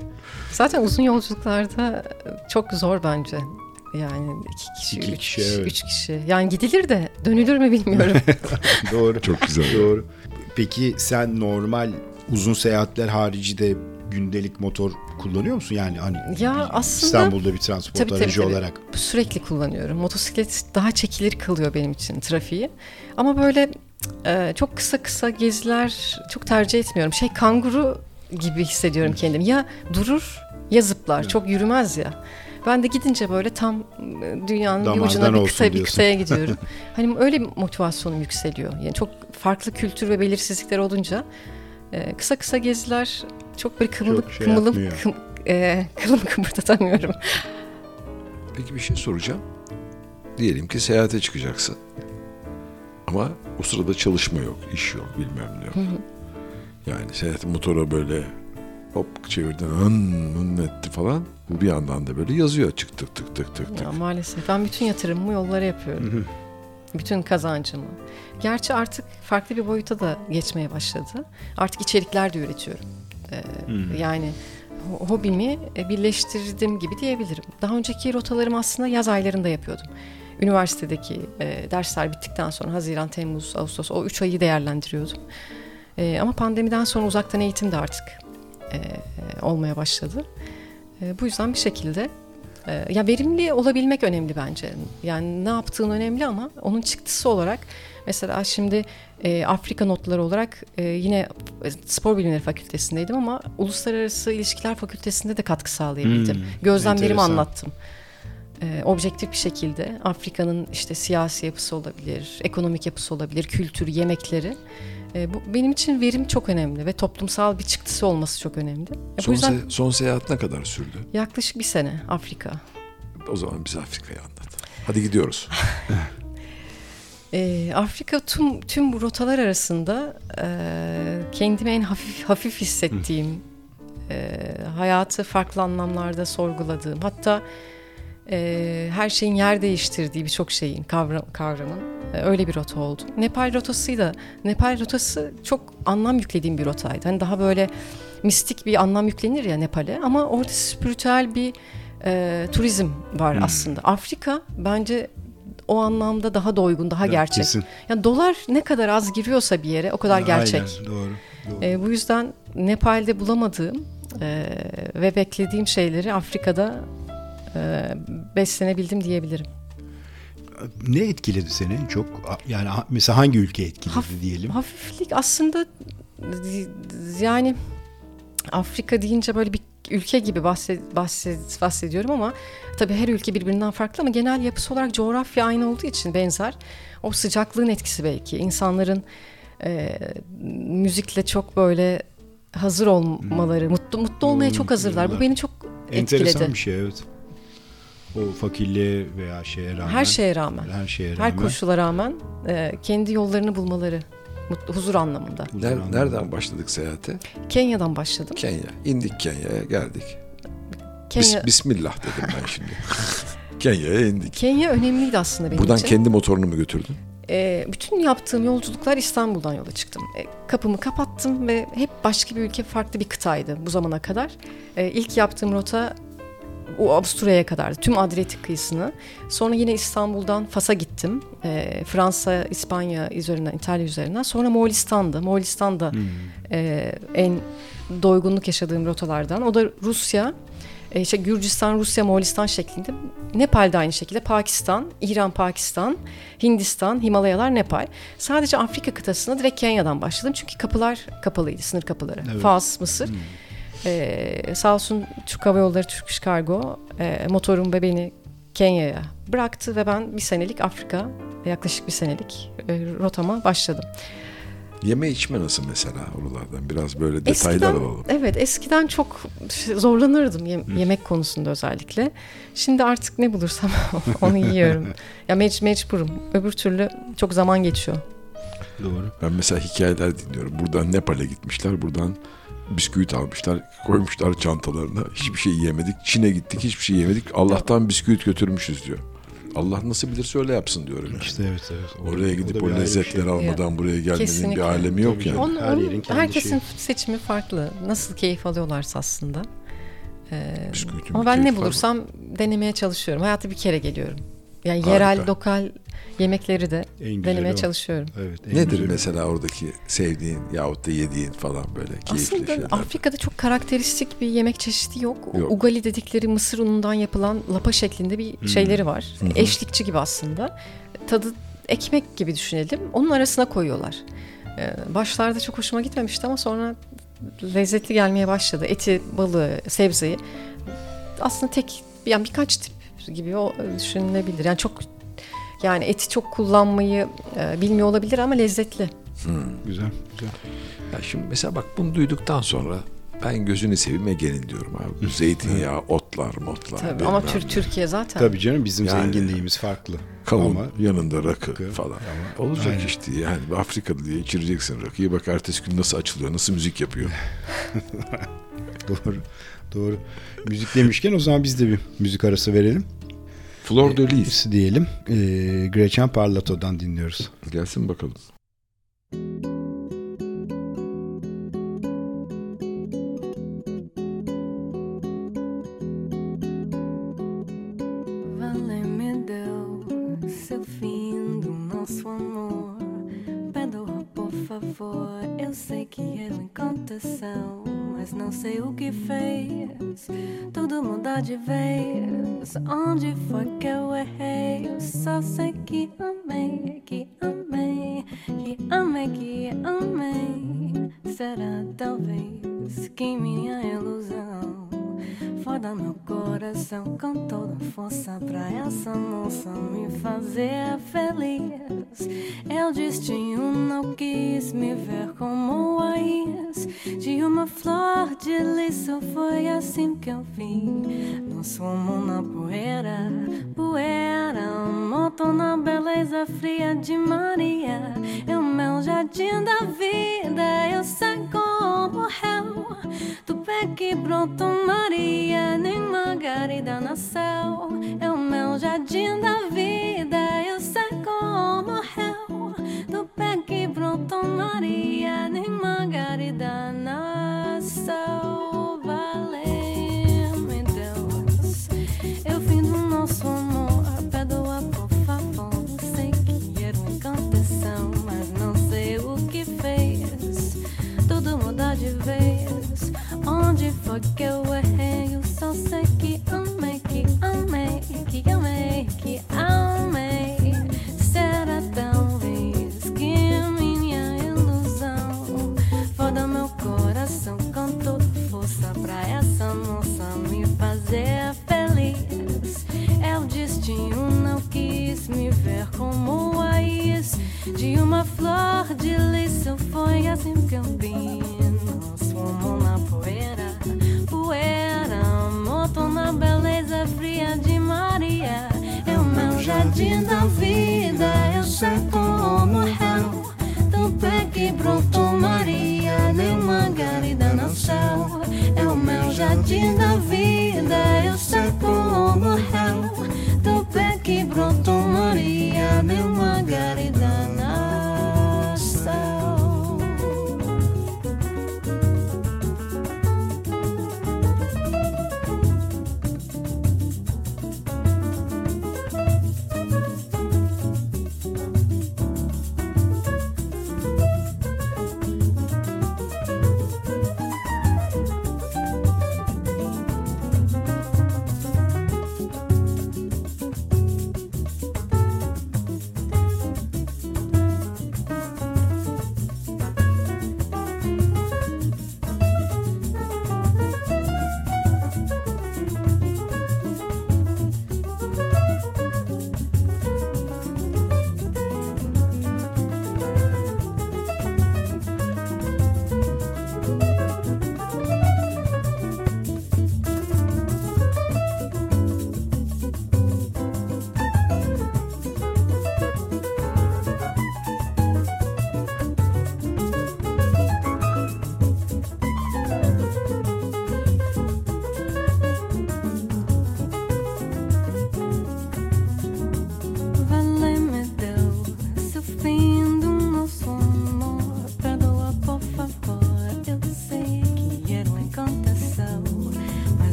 Zaten uzun yolculuklarda çok zor bence. Yani iki kişi, İki üç kişi, kişi, evet. üç kişi. Yani gidilir de dönülür mü bilmiyorum. Doğru. Çok güzel. Doğru. Peki sen normal uzun seyahatler harici de gündelik motor kullanıyor musun? Yani hani Ya bir- aslında- İstanbul'da bir transport Tabii, tabii, aracı tabii. olarak. sürekli kullanıyorum. Motosiklet daha çekilir kılıyor benim için trafiği. Ama böyle e, çok kısa kısa geziler çok tercih etmiyorum. Şey kanguru gibi hissediyorum kendimi. Ya durur ya zıplar. Çok yürümez ya. Ben de gidince böyle tam e, dünyanın bir Damardan ucuna bir kıta bir kıtaya gidiyorum. hani öyle bir motivasyonum yükseliyor. Yani çok farklı kültür ve belirsizlikler olunca e, kısa kısa geziler çok böyle kımılıp Çok şey kımılıp kım, e, kılımı kıpırdatamıyorum. Peki bir şey soracağım. Diyelim ki seyahate çıkacaksın. Ama o sırada çalışma yok, iş yok, bilmem ne yok. Yani seyahat motora böyle hop çevirdin hın hın etti falan. Bu bir yandan da böyle yazıyor çık tık tık tık tık tık. Ya maalesef ben bütün yatırımımı yollara yapıyorum. bütün kazancımı. Gerçi artık farklı bir boyuta da geçmeye başladı. Artık içerikler de üretiyorum. Ee, Yani ho- hobimi e, birleştirdim gibi diyebilirim. Daha önceki rotalarımı aslında yaz aylarında yapıyordum. Üniversitedeki e, dersler bittikten sonra Haziran, Temmuz, Ağustos o üç ayı değerlendiriyordum. E, ama pandemiden sonra uzaktan eğitim de artık e, olmaya başladı. E, bu yüzden bir şekilde e, ya verimli olabilmek önemli bence. Yani ne yaptığın önemli ama onun çıktısı olarak mesela şimdi e, Afrika notları olarak e, yine e, spor bilimleri fakültesindeydim ama uluslararası ilişkiler fakültesinde de katkı sağlayabildim. Hmm, Gözlemlerimi enteresan. anlattım. E, objektif bir şekilde Afrika'nın işte siyasi yapısı olabilir, ekonomik yapısı olabilir, kültürü, yemekleri. E, bu benim için verim çok önemli ve toplumsal bir çıktısı olması çok önemli. E, bu Son, yüzden se- son seyahat ne kadar sürdü? yaklaşık bir sene Afrika. O zaman bize Afrika'yı anlat. Hadi gidiyoruz. Ee, Afrika tüm tüm bu rotalar arasında e, kendimi en hafif hafif hissettiğim, e, hayatı farklı anlamlarda sorguladığım, hatta e, her şeyin yer değiştirdiği birçok şeyin kavram, kavramın e, öyle bir rota oldu. Nepal rotasıyla Nepal rotası çok anlam yüklediğim bir rotaydı. Hani daha böyle mistik bir anlam yüklenir ya Nepal'e ama orada spiritüel bir e, turizm var aslında. Afrika bence o anlamda daha doygun, daha Evet, gerçek. kesin. Yani dolar ne kadar az giriyorsa bir yere o kadar gerçek. Aynen, doğru. doğru. E, bu yüzden Nepal'de bulamadığım e, ve beklediğim şeyleri Afrika'da e, beslenebildim diyebilirim. Ne etkiledi seni en çok? Yani mesela hangi ülke etkiledi Haf- diyelim? Hafiflik aslında yani Afrika deyince böyle bir ülke gibi bahsed, bahsed, bahsediyorum ama tabii her ülke birbirinden farklı ama genel yapısı olarak coğrafya aynı olduğu için benzer. O sıcaklığın etkisi belki insanların e, müzikle çok böyle hazır olmaları, mutlu mutlu olmaya çok hazırlar. Bu beni çok Enteresan etkiledi. bir şey evet. O fakirliğe veya şeye rağmen. Her şeye rağmen, Her şeye rağmen. her koşula rağmen e, kendi yollarını bulmaları, mutlu, huzur anlamında. huzur Ner- anlamında. nereden başladık seyahate? Kenya'dan başladım. Kenya. İndik Kenya'ya geldik. Kenya, Bis- Bismillah dedim ben şimdi. Kenya'ya indik. Kenya önemliydi aslında benim Buradan için. kendi motorunu mu götürdün? E, bütün yaptığım yolculuklar İstanbul'dan yola çıktım. E, kapımı kapattım ve hep başka bir ülke, farklı bir kıtaydı bu zamana kadar. E, ilk yaptığım rota o Avusturya'ya kadardı. Tüm Adriyatik kıyısını. Sonra yine İstanbul'dan Fas'a gittim. E, Fransa, İspanya üzerinden, İtalya üzerinden. Sonra Moğolistan'dı. Moğolistan da e, en doygunluk yaşadığım rotalardan. O da Rusya, e, işte Gürcistan, Rusya, Moğolistan şeklinde. Nepal de aynı şekilde. Pakistan, İran, Pakistan, Hindistan, Himalayalar, Nepal. Sadece Afrika kıtasına direkt Kenya'dan başladım. Çünkü kapılar kapalıydı, sınır kapıları. Evet. Fas, Mısır. Ee, sağ olsun Türk Hava Yolları, Turkish Cargo e, motorum ve beni Kenya'ya bıraktı ve ben bir senelik Afrika, yaklaşık bir senelik e, rotama başladım. Yeme içme nasıl mesela oralardan? Biraz böyle detaylar Eskiden, alalım. evet eskiden çok zorlanırdım yem- yemek konusunda özellikle. Şimdi artık ne bulursam onu yiyorum. ya mec- mecburum. Öbür türlü çok zaman geçiyor. Doğru. Ben mesela hikayeler dinliyorum. Buradan Nepal'e gitmişler. Buradan bisküvit almışlar. Koymuşlar çantalarına. Hiçbir şey yiyemedik. Çin'e gittik. Hiçbir şey yemedik. Allah'tan bisküvit götürmüşüz diyor. Allah nasıl bilirse öyle yapsın diyorum. Yani. İşte evet evet. O- Oraya gidip o bir lezzetleri şey. almadan buraya gelmenin Kesinlikle. bir alemi yok Tabii yani. Onun, Her yerin kendi herkesin şeyi. seçimi farklı. Nasıl keyif alıyorlarsa aslında. Ee, ama ben ne keyfi var. bulursam denemeye çalışıyorum. Hayata bir kere geliyorum. Yani Harika. yerel, lokal yemekleri de En denemeye o. çalışıyorum. Evet, en Nedir mesela oradaki sevdiğin yahut da yediğin falan böyle keyifli Aslında şeyler? Afrika'da çok karakteristik bir yemek çeşidi yok. Yok. Ugali dedikleri mısır unundan yapılan lapa şeklinde bir Hmm. şeyleri var. Eşlikçi gibi aslında. Tadı ekmek gibi düşünelim. Onun arasına koyuyorlar. Ee, başlarda çok hoşuma gitmemişti ama sonra lezzetli gelmeye başladı. Eti, balığı, sebzeyi. Aslında tek yani birkaç tip gibi o düşünülebilir. Yani çok yani eti çok kullanmayı e, bilmiyor olabilir ama lezzetli. Güzel, güzel. Ya şimdi mesela bak bunu duyduktan sonra ben gözünü seveyim Ege'nin diyorum abi. Bu zeytinyağı, otlar, motlar. Tabii. Ama Tür-. Türkiye zaten. Tabii canım bizim Yani- zenginliğimiz farklı. Kavun, Ama yanında rakı Rakı falan. ama- Olacak Aynen. işte yani Afrikalı diye içireceksin rakıyı. Bak ertesi gün nasıl açılıyor, nasıl müzik yapıyor. doğru, doğru. Müzik demişken o zaman biz de bir müzik arası verelim. Flor de Lis. diyelim. Ee, Gretchen Parlato'dan dinliyoruz. Gelsin bakalım. dans son monde.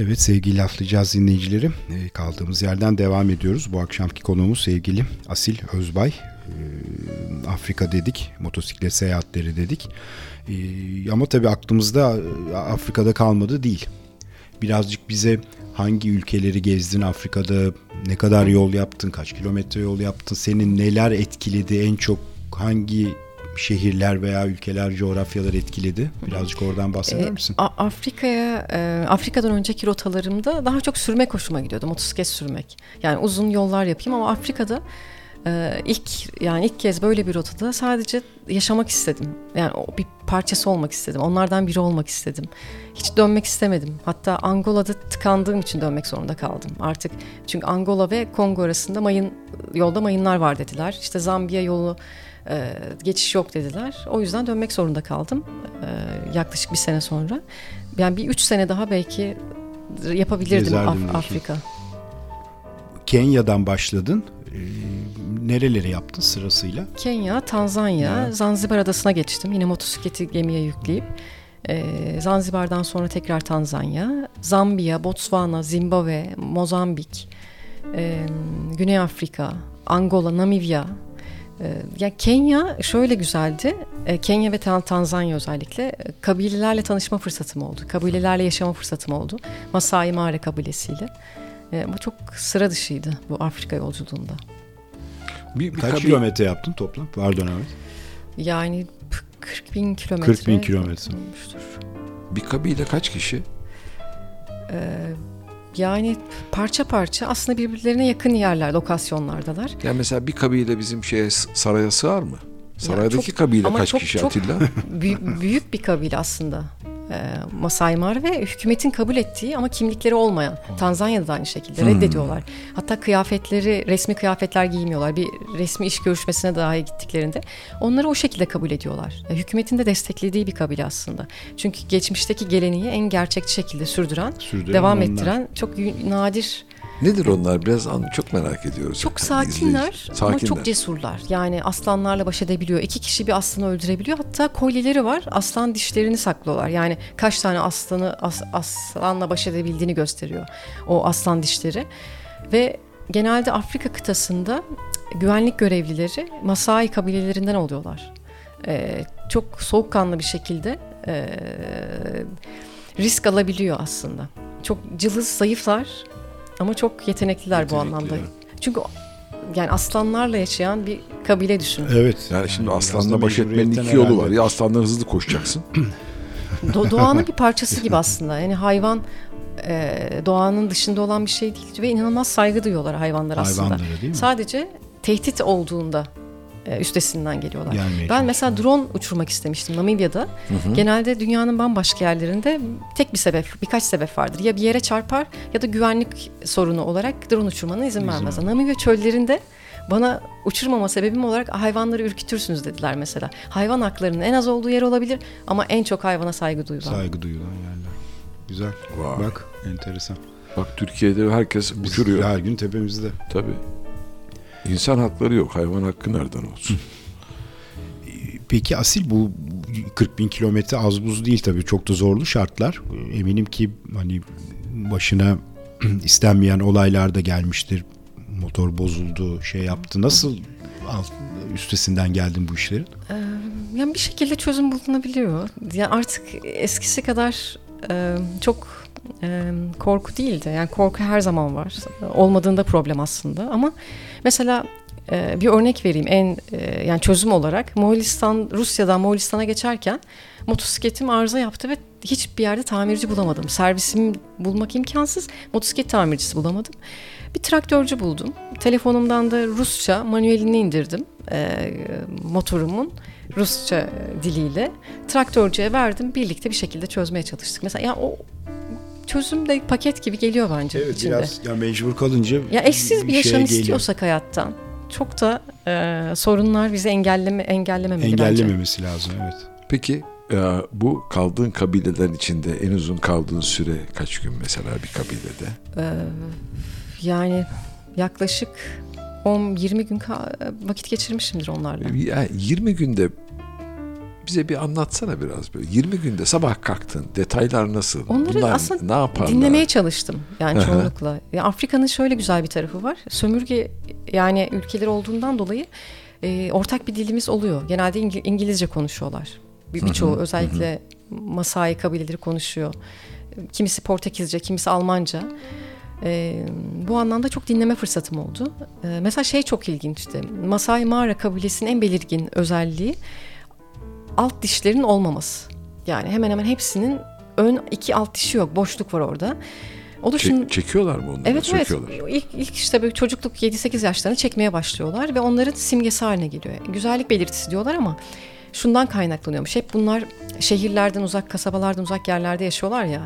Evet sevgili laflayacağız dinleyicileri e, kaldığımız yerden devam ediyoruz. Bu akşamki konuğumuz sevgili Asil Özbay. E, Afrika dedik, motosiklet seyahatleri dedik. E, ama tabii aklımızda Afrika'da kalmadı değil. Birazcık bize hangi ülkeleri gezdin Afrika'da, ne kadar yol yaptın, kaç kilometre yol yaptın, senin neler etkiledi en çok, hangi şehirler veya ülkeler, coğrafyalar etkiledi? Birazcık oradan bahseder ee, misin? E, Afrika'ya, e, Afrika'dan önceki rotalarımda daha çok sürmek hoşuma gidiyordu. Motosiklet sürmek. Yani uzun yollar yapayım ama Afrika'da e, ilk yani ilk kez böyle bir rotada sadece yaşamak istedim. Yani o bir parçası olmak istedim. Onlardan biri olmak istedim. Hiç dönmek istemedim. Hatta Angola'da tıkandığım için dönmek zorunda kaldım. Artık çünkü Angola ve Kongo arasında mayın yolda mayınlar var dediler. İşte Zambiya yolu e, geçiş yok dediler. O yüzden dönmek zorunda kaldım. E, yaklaşık bir sene sonra. Yani bir üç sene daha belki yapabilirdim Af-. Afrika. Kenya'dan başladın. Ee, nerelere yaptın sırasıyla? Kenya, Tanzanya, Evet. Zanzibar adasına geçtim. Yine motosikleti gemiye yükleyip. Ee, Zanzibar'dan sonra tekrar Tanzanya, Zambiya, Botswana, Zimbabwe, Mozambik, e, Güney Afrika, Angola, Namibya. Ee, ya Kenya şöyle güzeldi. Ee, Kenya ve Tan- Tanzanya özellikle e, kabilelerle tanışma fırsatım oldu. Kabilelerle yaşama fırsatım oldu. Masai Mara kabilesiyle. Ee, ama çok sıra dışıydı bu Afrika yolculuğunda. Bir, bir Kaç kabi- kilometre yaptın toplam? Pardon evet. Yani 40 bin kilometre. 40 bin kilometre. olmuştur. bir kabile kaç kişi? Ee, yani parça parça aslında birbirlerine yakın yerler, lokasyonlardalar. Yani mesela bir kabile bizim şeye saraya sığar mı? Saraydaki çok- kabile kaç çok- kişi çok- Atilla? Büyük, büyük bir kabile aslında. Ee, Masai Mara ve hükümetin kabul ettiği ama kimlikleri olmayan. Tanzanya'da da aynı şekilde reddediyorlar. Hatta kıyafetleri, resmi kıyafetler giymiyorlar. Bir resmi iş görüşmesine dahi gittiklerinde onları o şekilde kabul ediyorlar. Ee, Hükümetin de desteklediği bir kabile aslında. Çünkü geçmişteki geleneği en gerçekçi şekilde sürdüren, Sürdüren devam onlar. ettiren çok nadir Nedir onlar? Biraz an çok merak ediyoruz. Çok Yani sakinler izleyici. ama Sakinler. çok cesurlar. Yani aslanlarla baş edebiliyor. İki kişi bir aslanı öldürebiliyor. Hatta kolyeleri var. Aslan dişlerini saklıyorlar. Yani kaç tane aslanı as- aslanla baş edebildiğini gösteriyor. O aslan dişleri. Ve genelde Afrika kıtasında güvenlik görevlileri Masai kabilelerinden oluyorlar. Ee, çok soğukkanlı bir şekilde ee, risk alabiliyor aslında. Çok cılız, zayıflar ama çok yetenekliler bu anlamda. Çünkü yani aslanlarla yaşayan bir kabile düşün. Evet. Yani şimdi aslanla baş etmenin iki yolu herhalde. var. Ya aslandan hızlı koşacaksın. Do- doğanın bir parçası gibi aslında. Yani hayvan e, doğanın dışında olan bir şey değil ve inanılmaz saygı duyuyorlar hayvanlar aslında. Hayvanlara değil mi? Sadece tehdit olduğunda üstesinden geliyorlar. Gelmeye Ben mesela drone uçurmak istemiştim Namibya'da. Genelde dünyanın bambaşka yerlerinde tek bir sebep, birkaç sebep vardır. Ya bir yere çarpar ya da güvenlik sorunu olarak drone uçurmana izin vermezler. Namibya çöllerinde bana uçurmama sebebim olarak hayvanları ürkütürsünüz dediler mesela. Hayvan haklarının en az olduğu yer olabilir ama en çok hayvana saygı duyulan. Saygı duyulan yerler. Güzel. Vay. Bak enteresan. Bak Türkiye'de herkes Biz uçuruyor. Her gün tepemizde. Tabii. İnsan hakları yok. Hayvan hakkı nereden olsun? Peki Asil bu 40 bin kilometre az buz değil tabii çok da zorlu şartlar. Eminim ki hani başına istenmeyen olaylar da gelmiştir. Motor bozuldu, şey yaptı. Nasıl alt, üstesinden geldin bu işlerin? Yani bir şekilde çözüm bulunabiliyor. Yani artık eskisi kadar e, çok e, korku değildi. Yani korku her zaman var. Olmadığında problem aslında. Ama mesela e, bir örnek vereyim. En e, yani çözüm olarak Moğolistan Rusya'dan Moğolistan'a geçerken motosikletim arıza yaptı ve hiçbir yerde tamirci bulamadım. Servisimi bulmak imkansız. Motosiklet tamircisi bulamadım. Bir traktörcü buldum. Telefonumdan da Rusça manuelini indirdim. E, motorumun Rusça diliyle traktörcüye verdim. Birlikte bir şekilde çözmeye çalıştık. Mesela ya o çözüm de paket gibi geliyor bence içinde. biraz ya mecbur kalınca Ya eşsiz bir şeye yaşam geliyor. istiyorsak hayattan çok da e, sorunlar bizi engelleme engellememeli bence. engellememesi lazım evet. Peki e, bu kaldığın kabileden içinde en uzun kaldığın süre kaç gün mesela bir kabilede? E, yani yaklaşık 10-20 gün vakit geçirmişimdir onlarla. Ya 20 günde bize bir anlatsana biraz böyle. 20 günde sabah kalktın. Detaylar nasıl? Onları Bunlar aslında ne yaparlar? Dinlemeye çalıştım yani çoğunlukla. Ya Afrika'nın şöyle güzel bir tarafı var. Sömürge yani ülkeleri olduğundan dolayı e, ortak bir dilimiz oluyor. Genelde İngi- İngilizce konuşuyorlar. Bir birçoğu özellikle Masai kabileleri konuşuyor. Kimisi Portekizce, kimisi Almanca. E, bu anlamda çok dinleme fırsatım oldu. E, mesela şey çok ilginçti. Masai Mara kabilesinin en belirgin özelliği alt dişlerin olmaması. Yani hemen hemen hepsinin ön iki alt dişi yok. Boşluk var orada. O da Çe- şunu, çekiyorlar mı onları? Evet evet. Söküyorlar. İlk, ilk işte böyle çocukluk 7-8 yaşlarını çekmeye başlıyorlar ve onların simgesi haline geliyor. Güzellik belirtisi diyorlar ama şundan kaynaklanıyormuş. Hep bunlar şehirlerden uzak, kasabalardan uzak yerlerde yaşıyorlar ya.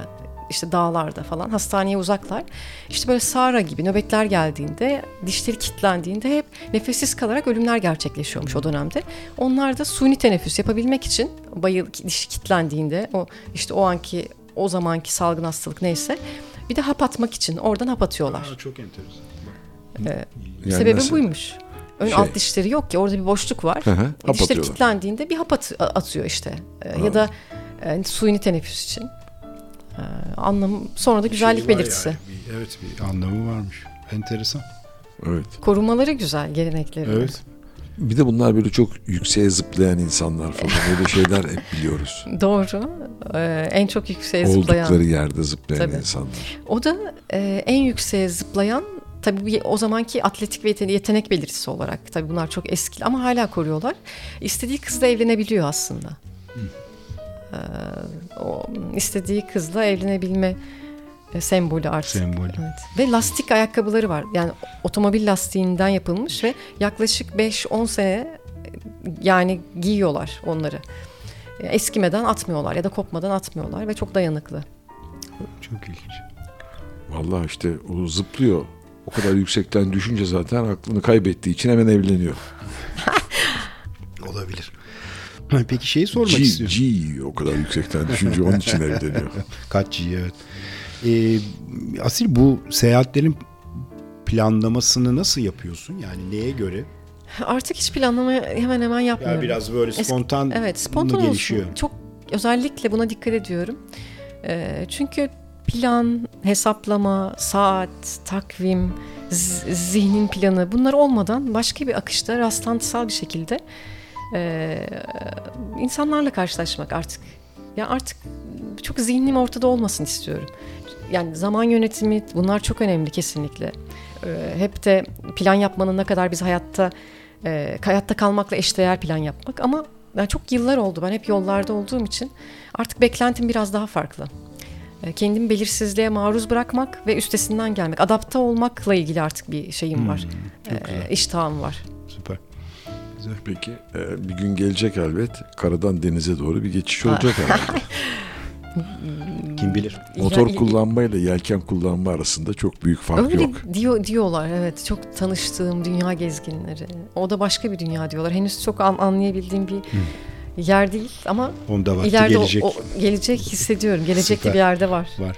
İşte dağlarda falan hastaneye uzaklar. İşte böyle Sara gibi nöbetler geldiğinde, dişleri kilitlendiğinde hep nefessiz kalarak ölümler gerçekleşiyormuş o dönemde. Onlar da suni teneffüs yapabilmek için bayıl dişi kilitlendiğinde o işte o anki o zamanki salgın hastalık neyse bir de hap atmak için oradan hap atıyorlar. Aa, çok enteresan. Yani Sebebi nasıl? buymuş. Ön Şey- alt dişleri yok ki orada bir boşluk var. Hı hı, hap Dişleri atıyorlar. kilitlendiğinde bir hap at- atıyor işte. Ee, ya da e, suni teneffüs için. Ee, anlamı sonra da güzellik Şey belirtisi. yani, bir- evet bir anlamı varmış. Enteresan. Evet. Korumaları güzel gelenekleri. Evet. Bir de bunlar böyle çok yükseğe zıplayan insanlar falan. Öyle şeyler hep biliyoruz. Doğru. Ee, en çok yükseğe zıplayan. Oldukları yerde zıplayan Tabii. insanlar. O da e, en yükseğe zıplayan tabii bir- o zamanki atletik ve yete- yetenek belirtisi olarak. Tabii bunlar çok eski ama hala koruyorlar. İstediği kızla evlenebiliyor aslında. Ee, o istediği kızla evlenebilme e, sembolü artık. Sembolü. Evet. Ve lastik ayakkabıları var. Yani otomobil lastiğinden yapılmış ve yaklaşık 5-10 sene e, yani giyiyorlar onları. E, Eskimeden atmıyorlar ya da kopmadan atmıyorlar ve çok dayanıklı. Çok ilginç. Vallahi işte o zıplıyor. O kadar yüksekten düşünce zaten aklını kaybettiği için hemen evleniyor. Olabilir. Peki şeyi sormak G, istiyorum. G yiyor o kadar yüksekten düşünce onun için evleniyor. Kaç G evet. Ee, Asil bu seyahatlerin planlamasını nasıl yapıyorsun? Yani neye göre? Artık hiç planlama hemen hemen yapmıyorum. Ya biraz böyle Eski- spontan Evet spontan olsun. gelişiyor? Çok özellikle buna dikkat ediyorum. Ee, çünkü plan, hesaplama, saat, takvim, z- zihnin planı bunlar olmadan başka bir akışta rastlantısal bir şekilde e, insanlarla karşılaşmak artık. Ya artık çok zihnim ortada olmasın istiyorum. Yani zaman yönetimi bunlar çok önemli kesinlikle. Ee, hep de plan yapmanın ne kadar biz hayatta e, hayatta kalmakla eşdeğer plan yapmak ama ben çok yıllar oldu ben hep yollarda olduğum için artık beklentim biraz daha farklı. E, Kendimi belirsizliğe maruz bırakmak ve üstesinden gelmek, adapte olmakla ilgili artık bir şeyim var. çok E, iştahım var. Süper. Peki e, bir gün gelecek elbet karadan denize doğru bir geçiş olacak herhalde. Kim bilir? Motor Ya- kullanmayla yelken kullanma arasında çok büyük fark Öyle yok. diyor diyorlar evet çok tanıştığım dünya gezginleri. O da başka bir dünya diyorlar. Henüz çok an, anlayabildiğim bir yer değil ama Onda vakti ileride o- gelecek. O, gelecek hissediyorum. Gelecekte Süper. bir yerde var. Var.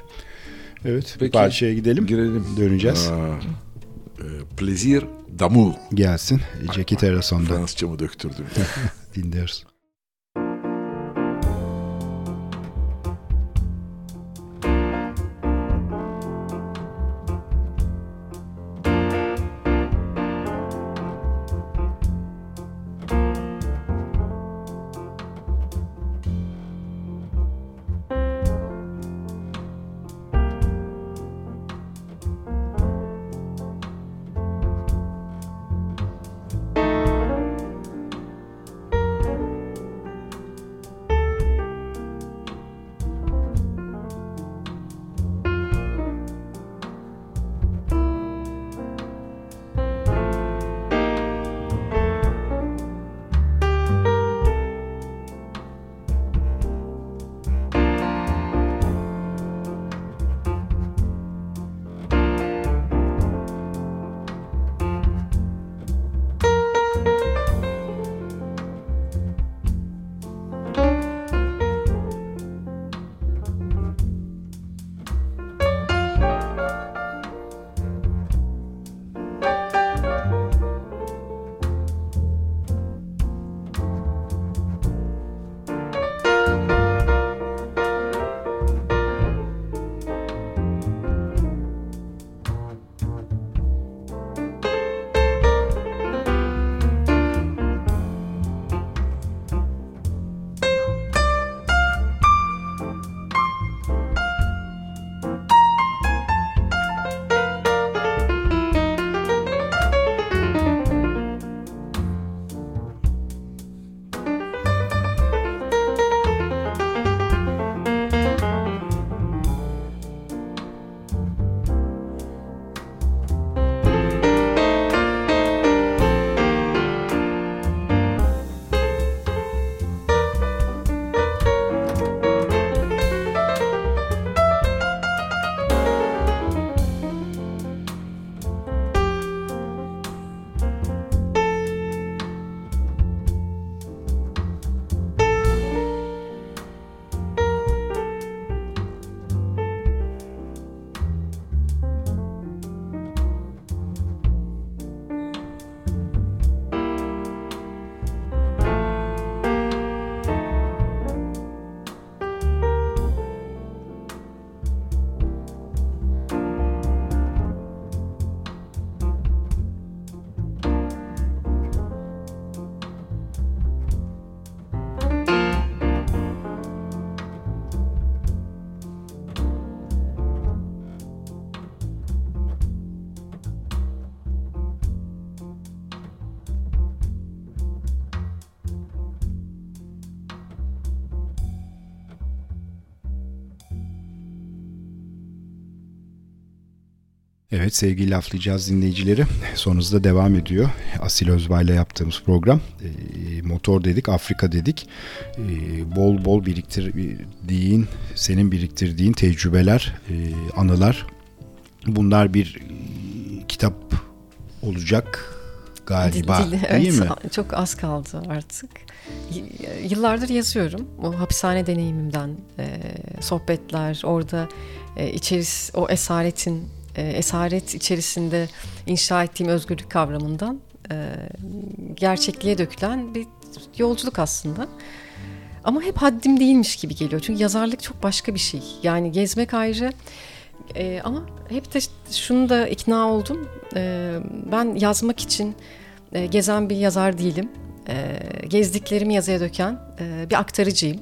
Evet. Peki. Parçaya gidelim. Girelim. Döneceğiz. Aa, e, plaisir d'amour. Gelsin. Jackie Terrason'da Fransızca mı döktürdüm? dinliyoruz. Evet sevgili laflayacağız dinleyicileri. Sonunuzda devam ediyor. Asil Özbay ile yaptığımız program. E, motor dedik, Afrika dedik. E, bol bol biriktirdiğin, senin biriktirdiğin tecrübeler, e, anılar. Bunlar bir kitap olacak galiba Dil- dil- değil evet, mi? Çok az kaldı artık. Yıllardır yazıyorum. O hapishane deneyimimden e, sohbetler, orada e, içeris o esaretin esaret içerisinde inşa ettiğim özgürlük kavramından e, gerçekliğe dökülen bir yolculuk aslında. Ama hep haddim değilmiş gibi geliyor. Çünkü yazarlık çok başka bir şey. Yani gezmek ayrı. E, ama hep de şunu da ikna oldum. E, ben yazmak için e, gezen bir yazar değilim. E, gezdiklerimi yazıya döken e, bir aktarıcıyım.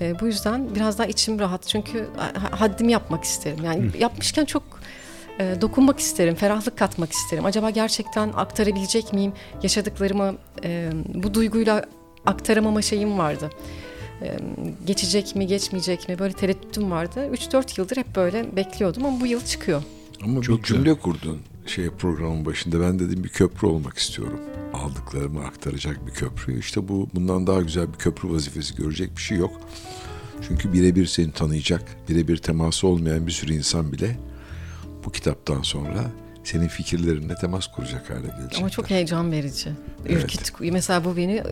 E, bu yüzden biraz daha içim rahat. Çünkü ha- haddimi yapmak isterim. Yani yapmışken çok e, dokunmak isterim, ferahlık katmak isterim. Acaba gerçekten aktarabilecek miyim yaşadıklarımı? e, bu duyguyla aktaramama şeyim vardı. E, geçecek mi, geçmeyecek mi? Böyle tereddütüm vardı. 3-4 yıldır hep böyle bekliyordum ama bu yıl çıkıyor. Ama Çok bir cümle kurdun şey programın başında. Ben dedim bir köprü olmak istiyorum. Aldıklarımı aktaracak bir köprü. İşte bu bundan daha güzel bir köprü vazifesi görecek bir şey yok. Çünkü birebir seni tanıyacak, birebir teması olmayan bir sürü insan bile bu kitaptan sonra senin fikirlerinle temas kuracak hale gelecek. Ama çok heyecan verici. Evet. Ürküt, mesela bu beni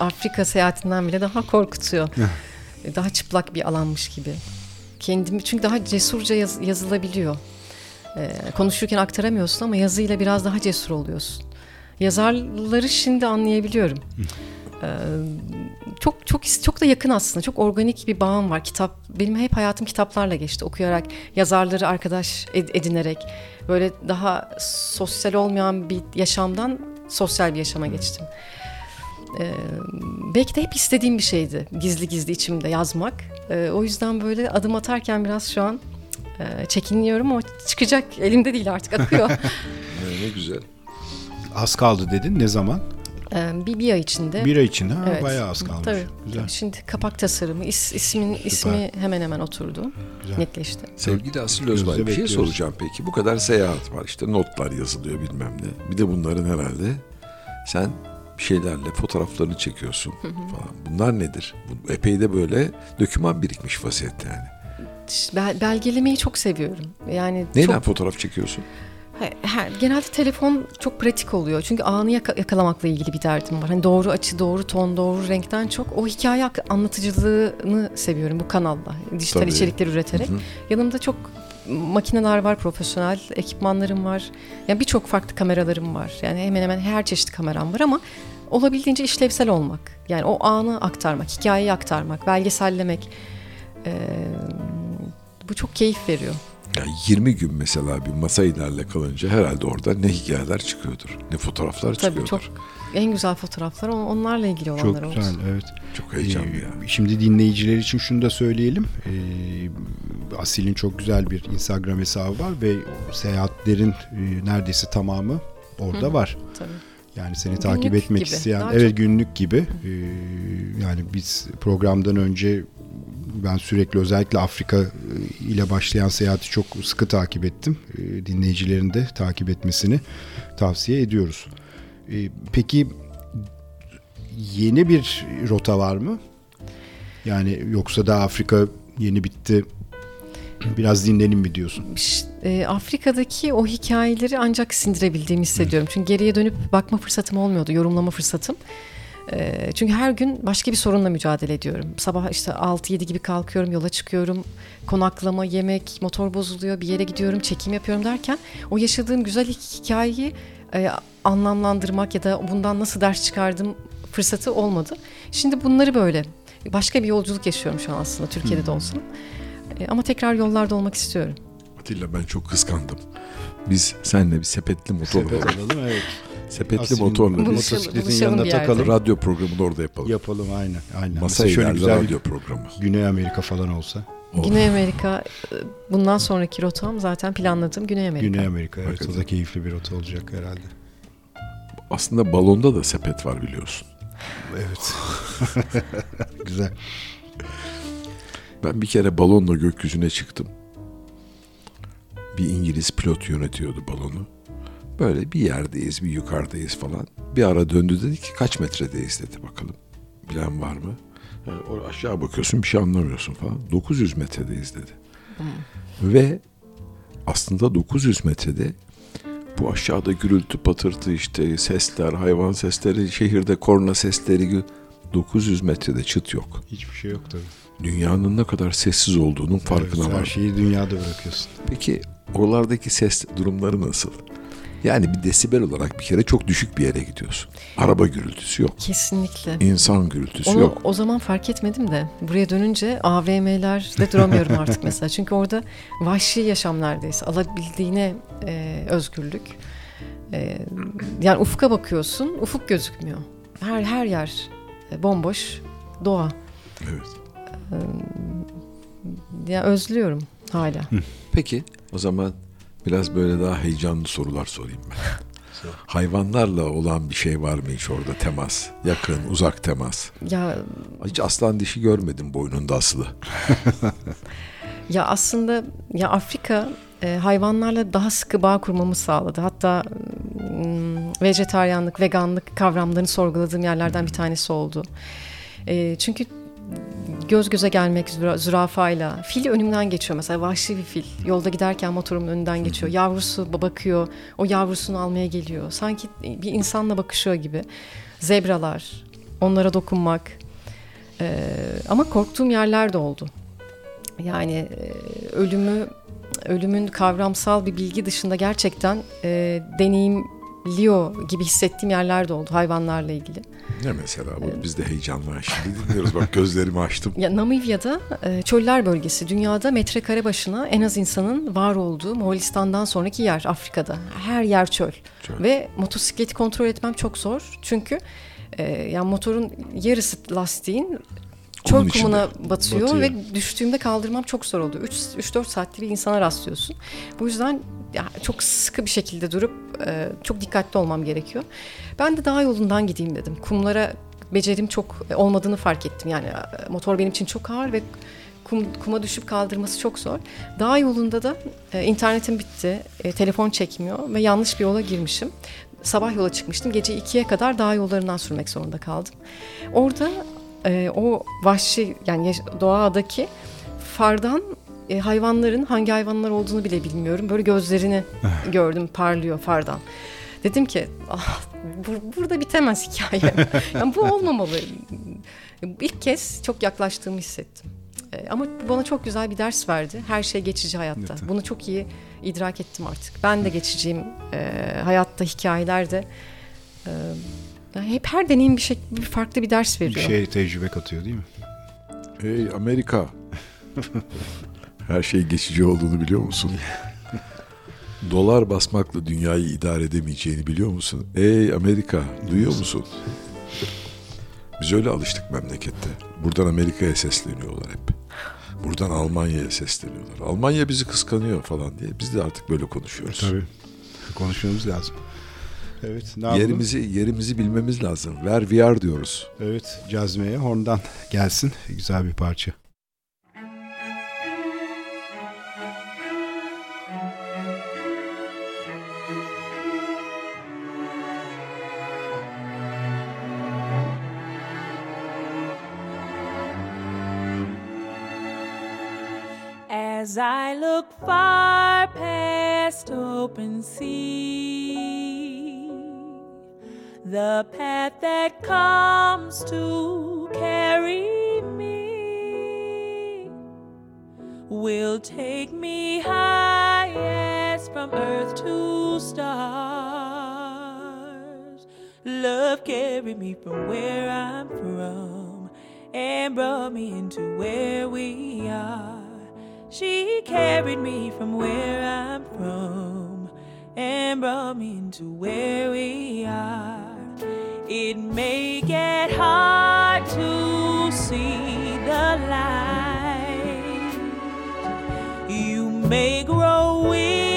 Afrika seyahatinden bile daha korkutuyor. daha çıplak bir alanmış gibi. Kendimi çünkü daha cesurca yaz- yazılabiliyor. Ee, konuşurken aktaramıyorsun ama yazıyla biraz daha cesur oluyorsun. Yazarları şimdi anlayabiliyorum. Çok çok çok da yakın aslında. Çok organik bir bağım var. Kitap benim hep hayatım kitaplarla geçti. Okuyarak, yazarları arkadaş ed- edinerek böyle daha sosyal olmayan bir yaşamdan sosyal bir yaşama geçtim. Ee, belki de hep istediğim bir şeydi. Gizli gizli içimde yazmak. Ee, o yüzden böyle adım atarken biraz şu an e, çekiniyorum ama çıkacak. Elimde değil artık akıyor. Ne güzel. Az kaldı dedin. Ne zaman? Ee, bir, bir ay içinde. Bir ay içinde. Ha, Evet. Bayağı az kalmış. Tabii. Güzel. Şimdi kapak tasarımı, is, ismin ismi hemen hemen oturdu. Güzel. Netleşti. Sevgili Asil Özbay bir şey soracağım peki. Bu kadar seyahat var işte notlar yazılıyor bilmem ne. Bir de bunların herhalde sen bir şeylerle fotoğraflarını çekiyorsun falan. Bunlar nedir? Bu epey de böyle döküman birikmiş vaziyette yani. Bel- belgelemeyi çok seviyorum. Yani Neyle çok, fotoğraf çekiyorsun? Genelde telefon çok pratik oluyor. Çünkü anı yaka- yakalamakla ilgili bir derdim var. Hani doğru açı, doğru ton, doğru renkten çok o hikaye anlatıcılığını seviyorum bu kanalla. Dijital Tabii. içerikler üreterek. Hı hı. Yanımda çok makineler var, profesyonel ekipmanlarım var. Yani birçok farklı kameralarım var. Yani hemen hemen her çeşit kameram var ama olabildiğince işlevsel olmak. Yani o anı aktarmak, hikayeyi aktarmak, belgesellemek. Ee, bu çok keyif veriyor. Yani 20 gün mesela bir masa ilerle kalınca herhalde orada ne hikayeler çıkıyordur. Ne fotoğraflar Tabii çıkıyordur. çok en güzel fotoğraflar on- onlarla ilgili Çok olanlar güzel. olsun. Evet. Çok heyecanlı Ee, ya. Şimdi dinleyiciler için şunu da söyleyelim. Ee, Asil'in çok güzel bir Instagram hesabı var ve seyahatlerin e, neredeyse tamamı orada var. Tabii. Yani seni Günlük takip etmek gibi. isteyen, Daha evet çok- günlük gibi. Ee, yani biz programdan önce ben sürekli özellikle Afrika e, ile başlayan seyahati çok sıkı takip ettim. Ee, dinleyicilerin de takip etmesini tavsiye ediyoruz. Ee, peki yeni bir rota var mı? Yani yoksa da Afrika yeni bitti. Biraz dinlenin mi diyorsun? E, Afrika'daki o hikayeleri ancak sindirebildiğimi hissediyorum. Çünkü geriye dönüp bakma fırsatım olmuyordu, yorumlama fırsatım. E, çünkü her gün başka bir sorunla mücadele ediyorum. Sabah işte 6-7 gibi kalkıyorum, yola çıkıyorum. Konaklama, yemek, motor bozuluyor, bir yere gidiyorum, çekim yapıyorum derken o yaşadığım güzel hikayeyi e, anlamlandırmak ya da bundan nasıl ders çıkardım fırsatı olmadı. Şimdi bunları böyle başka bir yolculuk yaşıyorum şu an aslında Türkiye'de de olsun. E, ama tekrar yollarda olmak istiyorum. Atilla ben çok kıskandım. Biz senle bir sepetli motor Sepet alalım. alalım evet. Sepetli Aslında motorla bir Buluşalım, motosikletin yanına takalım. radyo programını orada yapalım. Yapalım aynen. aynen. Masa Mesela şöyle güzel bir radyo programı. Güney Amerika falan olsa. Of. Güney Amerika e, bundan sonraki rotam zaten planladığım Güney Amerika. Güney Amerika evet o Hakikaten. da keyifli bir rota olacak herhalde. Aslında balonda da sepet var biliyorsun. Evet. güzel. Ben bir kere balonla gökyüzüne çıktım. Bir İngiliz pilot yönetiyordu balonu. Böyle bir yerdeyiz, bir yukarıdayız falan. Bir ara döndü dedi ki kaç metredeyiz dedi bakalım. Bilen var mı? Yani or- aşağı bakıyorsun bir şey anlamıyorsun falan. 900 metredeyiz dedi. Ve aslında 900 metrede bu aşağıda gürültü patırtı işte sesler, hayvan sesleri, şehirde korna sesleri gü- 900 metrede çıt yok. Hiçbir şey yok tabii. Dünyanın ne kadar sessiz olduğunun farkına Evet, her var. şeyi dünyada bırakıyorsun. Peki oralardaki ses durumları nasıl? Yani bir desibel olarak bir kere çok düşük bir yere gidiyorsun. Araba gürültüsü yok. Kesinlikle. İnsan gürültüsü Onu yok. o zaman fark etmedim de buraya dönünce AVM'lerde duramıyorum artık mesela. Çünkü orada vahşi yaşam neredeyse. Alabildiğine e, özgürlük. E, yani ufka bakıyorsun, ufuk gözükmüyor. Her her yer e, bomboş, doğa. Evet. Ya özlüyorum hala. Peki o zaman biraz böyle daha heyecanlı sorular sorayım ben. Hayvanlarla olan bir şey var mı hiç orada temas? Yakın, uzak temas. ya Hiç aslan dişi görmedim boynunda asılı. Ya aslında ya Afrika e, hayvanlarla daha sıkı bağ kurmamı sağladı. Hatta mm, vejetaryenlik, veganlık kavramlarını sorguladığım yerlerden bir tanesi oldu. E, çünkü göz göze gelmek züra- zürafayla, fili önümden geçiyor mesela vahşi bir fil. Yolda giderken motorumun önünden geçiyor. Yavrusu ba- bakıyor, o yavrusunu almaya geliyor. Sanki bir insanla bakışıyor gibi. Zebralar, onlara dokunmak. E, ama korktuğum yerler de oldu. Yani ölümü ölümün kavramsal bir bilgi dışında gerçekten e, deneyimliyor gibi hissettiğim yerler de oldu hayvanlarla ilgili. Ne mesela bu? Biz de heyecanla şimdi dinliyoruz. Bak gözlerimi açtım. Ya Namibya'da e, çöller bölgesi dünyada metrekare başına en az insanın var olduğu Moğolistan'dan sonraki yer Afrika'da. Her yer çöl. Çöl. Ve motosikleti kontrol etmem çok zor. Çünkü e, yani motorun yarısı lastiğin çöl kumuna batıyor, Batıyor. ve düştüğümde kaldırmam çok zor oldu. 3-4 saatte bir insana rastlıyorsun. Bu yüzden çok sıkı bir şekilde durup e, çok dikkatli olmam gerekiyor. Ben de daha yolundan gideyim dedim. Kumlara becerim çok olmadığını fark ettim. Yani e, motor benim için çok ağır ve kum, kuma düşüp kaldırması çok zor. Dağ yolunda da e, internetim bitti, e, telefon çekmiyor ve yanlış bir yola girmişim. Sabah yola çıkmıştım, gece 2'ye kadar dağ yollarından sürmek zorunda kaldım. Orada e, o vahşi yani doğadaki fardan e, hayvanların hangi hayvanlar olduğunu bile bilmiyorum. Böyle gözlerini gördüm parlıyor fardan. Dedim ki ah, bur- burada bitemez hikaye. yani bu olmamalı. İlk kez çok yaklaştığımı hissettim. E, Ama bu bana çok güzel bir ders verdi. Her şey geçici hayatta. Evet. Bunu çok iyi idrak ettim artık. Ben de geçiciyim. E, hayatta, hikayelerde. E, yani hep her deneyim bir, şey, bir farklı bir ders Bir veriyor. şey tecrübe katıyor değil mi? Hey Amerika. Her şey geçici olduğunu biliyor musun? Dolar basmakla dünyayı idare edemeyeceğini biliyor musun? Ey Amerika, duyuyor musun? Biz öyle alıştık memlekette. Buradan Amerika'ya sesleniyorlar hep. Buradan Almanya'ya sesleniyorlar. Almanya bizi kıskanıyor falan diye. Biz de artık böyle konuşuyoruz. Tabii. Konuşmamız lazım. Evet. Ne yapalım? Yerimizi yerimizi bilmemiz lazım. Ver VR diyoruz. Evet. Cazmeye horndan gelsin. Güzel bir parça. As I look far past open sea, the path that comes to carry me will take me high from earth to stars. Love carried me from where I'm from and brought me into where we are. She carried me from where I'm from and brought me into where we are. It may get hard to see the light. You may grow weary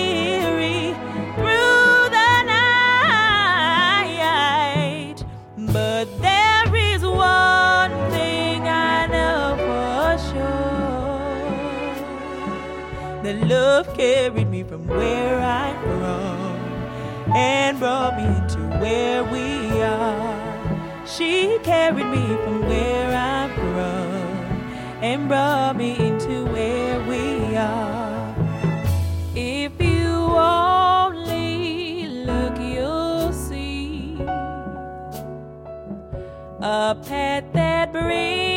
The love carried me from where I'm from and brought me into where we are. She carried me from where I'm from and brought me into where we are. If you only look, you'll see a path that brings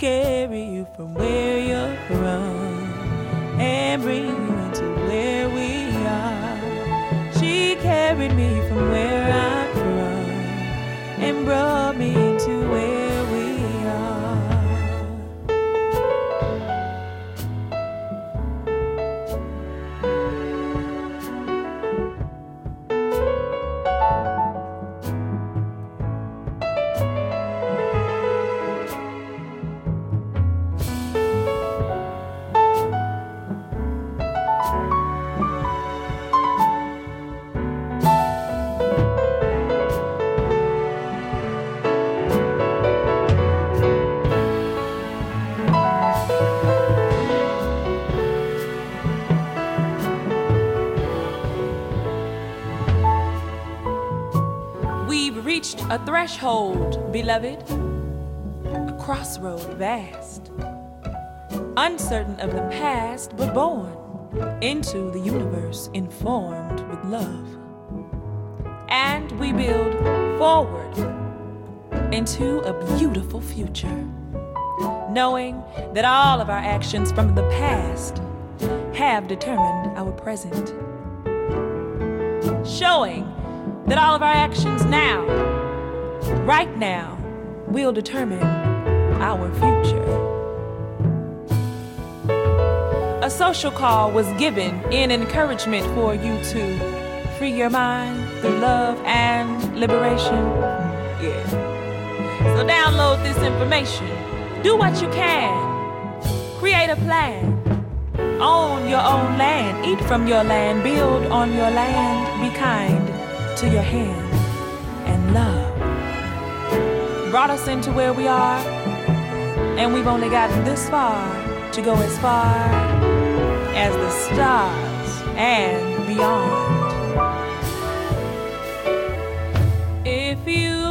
carry you from where you're from and bring threshold, beloved, a crossroad vast, uncertain of the past, but born into the universe informed with love. And we build forward into a beautiful future, knowing that all of our actions from the past have determined our present, showing that all of our actions now, right now, will determine our future. A social call was given in encouragement for you to free your mind through love and liberation. Yeah. So download this information. Do what you can. Create a plan. Own your own land. Eat from your land. Build on your land. Be kind to your hand and love. Brought us into where we are, and we've only gotten this far to go as far as the stars and beyond. If you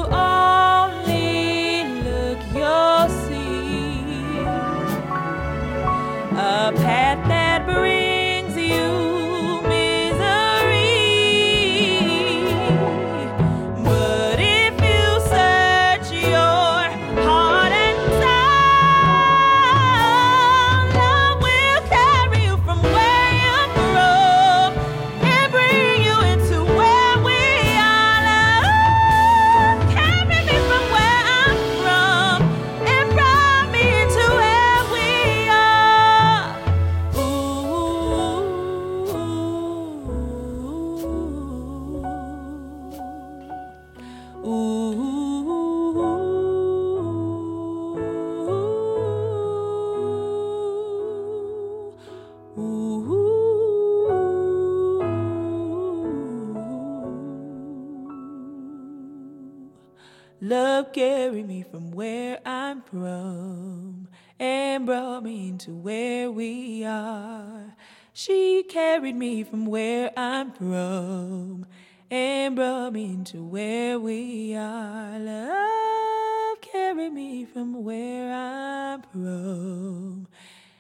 Love carried me from where I'm from and brought me into where we are. She carried me from where I'm from and brought me into where we are. Love carried me from where I'm from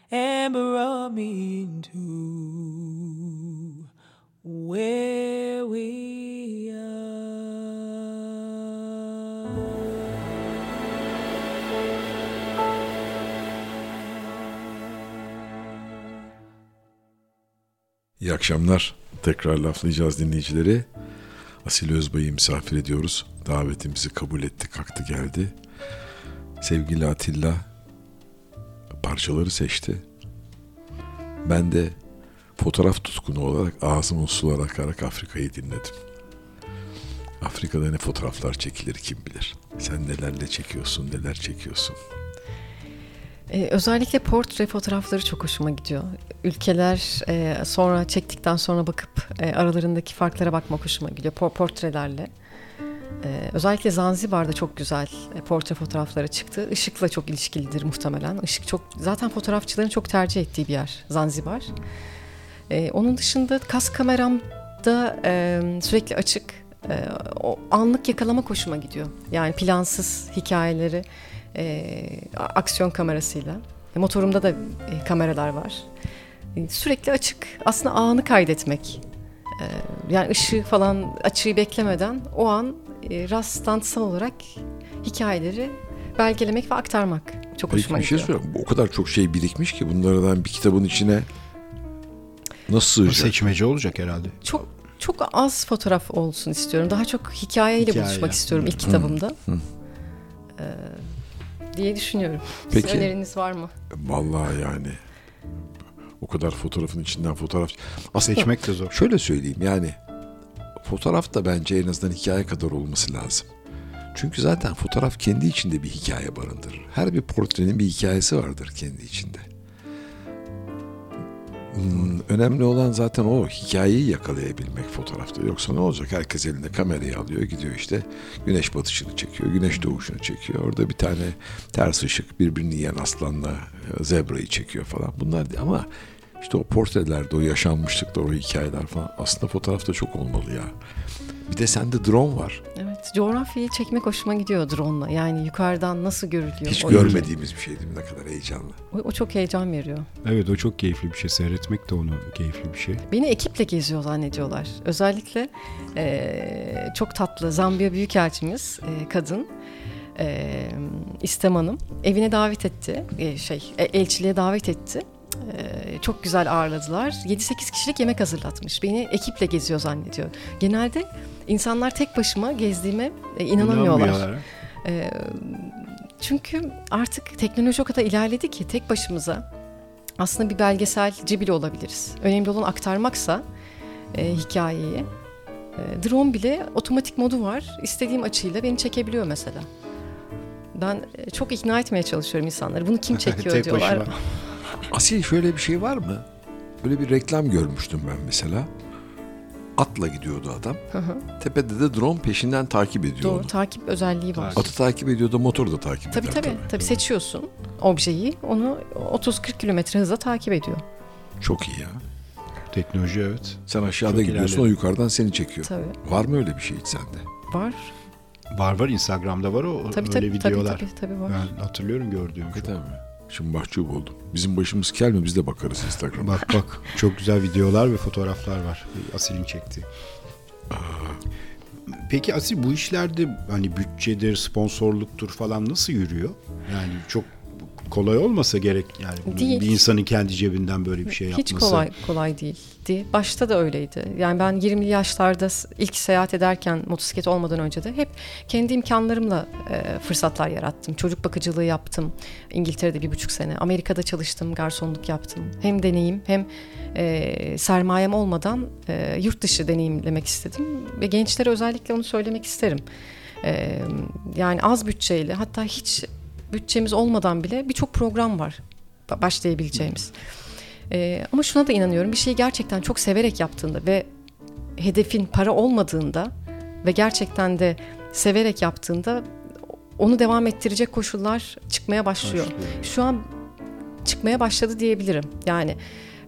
and brought me into where we are. İyi akşamlar. Tekrar laflayacağız dinleyicileri. Asil Özbay'ı misafir ediyoruz. Davetimizi kabul etti, kalktı geldi. Sevgili Atilla parçaları seçti. Ben de fotoğraf tutkunu olarak ağzımın sular akarak Afrika'yı dinledim. Afrika'da ne fotoğraflar çekilir kim bilir. Sen nelerle çekiyorsun, neler çekiyorsun. Ee, özellikle portre fotoğrafları çok hoşuma gidiyor. Ülkeler e, sonra çektikten sonra bakıp e, aralarındaki farklara bakmak hoşuma gidiyor. Por- portrelerle. Ee, özellikle Zanzibar'da çok güzel e, portre fotoğrafları çıktı. Işıkla çok ilişkilidir muhtemelen. Işık çok zaten fotoğrafçıların çok tercih ettiği bir yer Zanzibar. Ee, onun dışında kas kameramda e, sürekli açık. E, o anlık yakalama hoşuma gidiyor. Yani plansız hikayeleri e, aksiyon kamerasıyla. E, motorumda da e, kameralar var. E, sürekli açık. Aslında anı kaydetmek. E, yani ışığı falan açığı beklemeden o an e, rastlantısal olarak hikayeleri belgelemek ve aktarmak çok Peki hoşuma bir şey gidiyor. sorayım. O kadar çok şey birikmiş ki bunlardan bir kitabın içine nasıl sığacak? Seçmece olacak herhalde. Çok çok az fotoğraf olsun istiyorum. Daha çok hikayeyle Hikaye. buluşmak istiyorum ilk Hı. kitabımda. Hı. Ee, diye düşünüyorum. Peki. öneriniz var mı? Vallahi yani o kadar fotoğrafın içinden fotoğraf. Aslında Seçmek de zor. şöyle söyleyeyim yani fotoğraf da bence en azından hikaye kadar olması lazım. Çünkü zaten fotoğraf kendi içinde bir hikaye barındırır. Her bir portrenin bir hikayesi vardır kendi içinde. Hmm, önemli olan zaten o hikayeyi yakalayabilmek fotoğrafta. Yoksa ne olacak? Herkes elinde kamerayı alıyor, gidiyor işte güneş batışını çekiyor, güneş doğuşunu çekiyor. Orada bir tane ters ışık birbirini yiyen aslanla e, zebrayı çekiyor falan. Bunlar ama işte o portrelerde o yaşanmışlıklar, o hikayeler falan aslında fotoğrafta çok olmalı ya. Bir de sende drone var. Evet, coğrafyayı çekmek hoşuma gidiyor drone'la. Yani yukarıdan nasıl görülüyor? Hiç o- görmediğimiz bir şey değil mi? Ne kadar heyecanlı. O, o çok heyecan veriyor. Evet o çok keyifli bir şey. Seyretmek de onu keyifli bir şey. Beni ekiple geziyor zannediyorlar. Özellikle eee, çok tatlı Zambiya Büyükelçimiz eee, kadın eee İstem Hanım evine davet etti. Şey e- elçiliğe davet etti. Eee, çok güzel ağırladılar. 7-8 kişilik yemek hazırlatmış. Beni ekiple geziyor zannediyor. Genelde insanlar tek başıma gezdiğime e, inanamıyorlar. İnanmıyorlar. Ee, çünkü artık teknoloji o kadar ilerledi ki tek başımıza aslında bir belgeselci bile olabiliriz. Önemli olan aktarmaksa e, hikayeyi. E, drone bile otomatik modu var. İstediğim açıyla beni çekebiliyor mesela. Ben e, çok ikna etmeye çalışıyorum insanları. Bunu kim çekiyor diyorlar. Asil şöyle bir şey var mı? Böyle bir reklam görmüştüm ben mesela. Atla gidiyordu adam. Hı hı. Tepede de drone peşinden takip ediyor Doğru onu. takip özelliği var. Atı takip ediyor da motoru da takip Tabii eder tabii. Tabii seçiyorsun objeyi. Onu 30-40 kilometre hızla takip ediyor. Çok iyi ya. Teknoloji evet. Sen aşağıda Çok gidiyorsun ilerledi. o yukarıdan seni çekiyor. Tabii. Var mı öyle bir şey hiç sende? Var. Var var Instagram'da var o Tabii öyle tabii, tabii videolar. tabii tabii var. Ben hatırlıyorum gördüğüm. Hakikaten mi? Şimdi mahcup oldum. Bizim başımız kel mi biz de bakarız Instagram'a. Bak bak çok güzel videolar ve fotoğraflar var. Asil'in çektiği. Peki Asil bu işlerde hani bütçedir, sponsorluktur falan nasıl yürüyor? Yani çok kolay olmasa gerek yani Değil. bir insanın kendi cebinden böyle bir şey Hiç yapması. kolay kolay değildi. Başta da öyleydi. Yani ben 20'li yaşlarda ilk seyahat ederken motosiklet olmadan önce de hep kendi imkanlarımla e, fırsatlar yarattım. Çocuk bakıcılığı yaptım. İngiltere'de bir buçuk sene. Amerika'da çalıştım, garsonluk yaptım. Hem deneyim hem e, sermayem olmadan e, yurt dışı deneyimlemek istedim. Ve gençlere özellikle onu söylemek isterim. E, yani az bütçeyle hatta hiç bütçemiz olmadan bile birçok program var ba- başlayabileceğimiz. Ee, ama şuna da inanıyorum bir şeyi gerçekten çok severek yaptığında ve hedefin para olmadığında ve gerçekten de severek yaptığında onu devam ettirecek koşullar çıkmaya başlıyor. Şu an çıkmaya başladı diyebilirim. Yani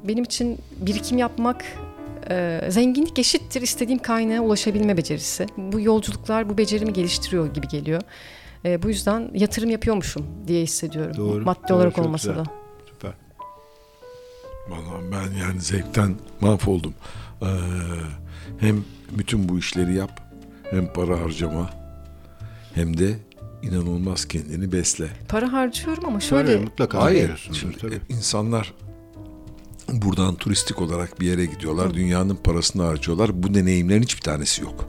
benim için birikim yapmak e, zenginlik eşittir istediğim kaynağa ulaşabilme becerisi. Bu yolculuklar bu becerimi geliştiriyor gibi geliyor. E, bu yüzden yatırım yapıyormuşum diye hissediyorum. Doğru, Maddi doğru, olarak olmasa güzel. da. Süper. Vallahi ben yani zevkten mahvoldum. Ee, hem bütün bu işleri yap, hem para harcama, hem de inanılmaz kendini besle. Para harcıyorum ama şöyle Şöyle mutlaka Hayır, şimdi tabii. insanlar buradan turistik olarak bir yere gidiyorlar, dünyanın parasını harcıyorlar. Bu deneyimlerin hiçbir tanesi yok.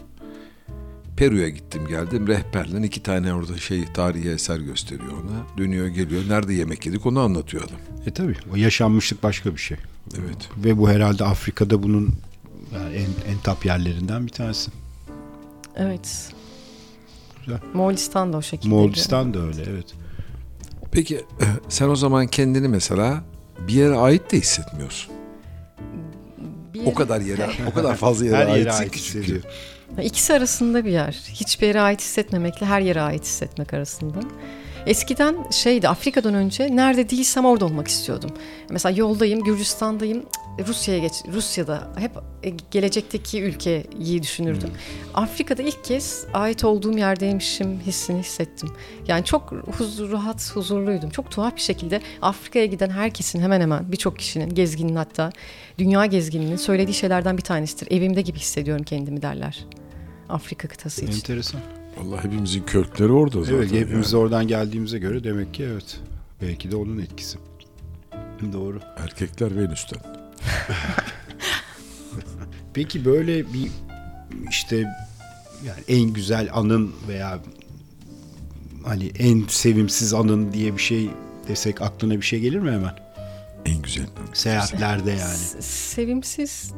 Peru'ya gittim geldim rehberle iki tane orada şey tarihi eser gösteriyor ona. Dönüyor geliyor nerede yemek yedik onu anlatıyor adam. E tabii o yaşanmışlık başka bir şey. Evet. Ve bu herhalde Afrika'da bunun yani en, en tap yerlerinden bir tanesi. Evet. Güzel. Moğolistan da o şekilde. Moğolistan da öyle evet. Peki e, sen o zaman kendini mesela bir yere ait de hissetmiyorsun. Bir O kadar yere, o kadar fazla yere Her yere aitsin ait ki çünkü. İkisi arasında bir yer. Hiçbir yere ait hissetmemekle her yere ait hissetmek arasında. Eskiden şeydi Afrika'dan önce nerede değilsem orada olmak istiyordum. Mesela yoldayım, Gürcistan'dayım, Rusya'ya geç, Rusya'da hep e, gelecekteki ülkeyi düşünürdüm. Afrika'da ilk kez ait olduğum yerdeymişim hissini hissettim. Yani çok huzur, rahat, huzurluydum. Çok tuhaf bir şekilde Afrika'ya giden herkesin hemen hemen birçok kişinin gezginin hatta dünya gezgininin söylediği şeylerden bir tanesidir. Evimde gibi hissediyorum kendimi derler. Afrika kıtası için. Enteresan. Vallahi hepimizin kökleri orada zaten. Evet hepimiz yani. oradan geldiğimize göre demek ki evet. Belki de onun etkisi. Doğru. Erkekler Venüs'ten. Peki böyle bir işte yani en güzel anın veya hani en sevimsiz anın diye bir şey desek aklına bir şey gelir mi hemen? En güzel. Seyahatlerde yani. Sevimsiz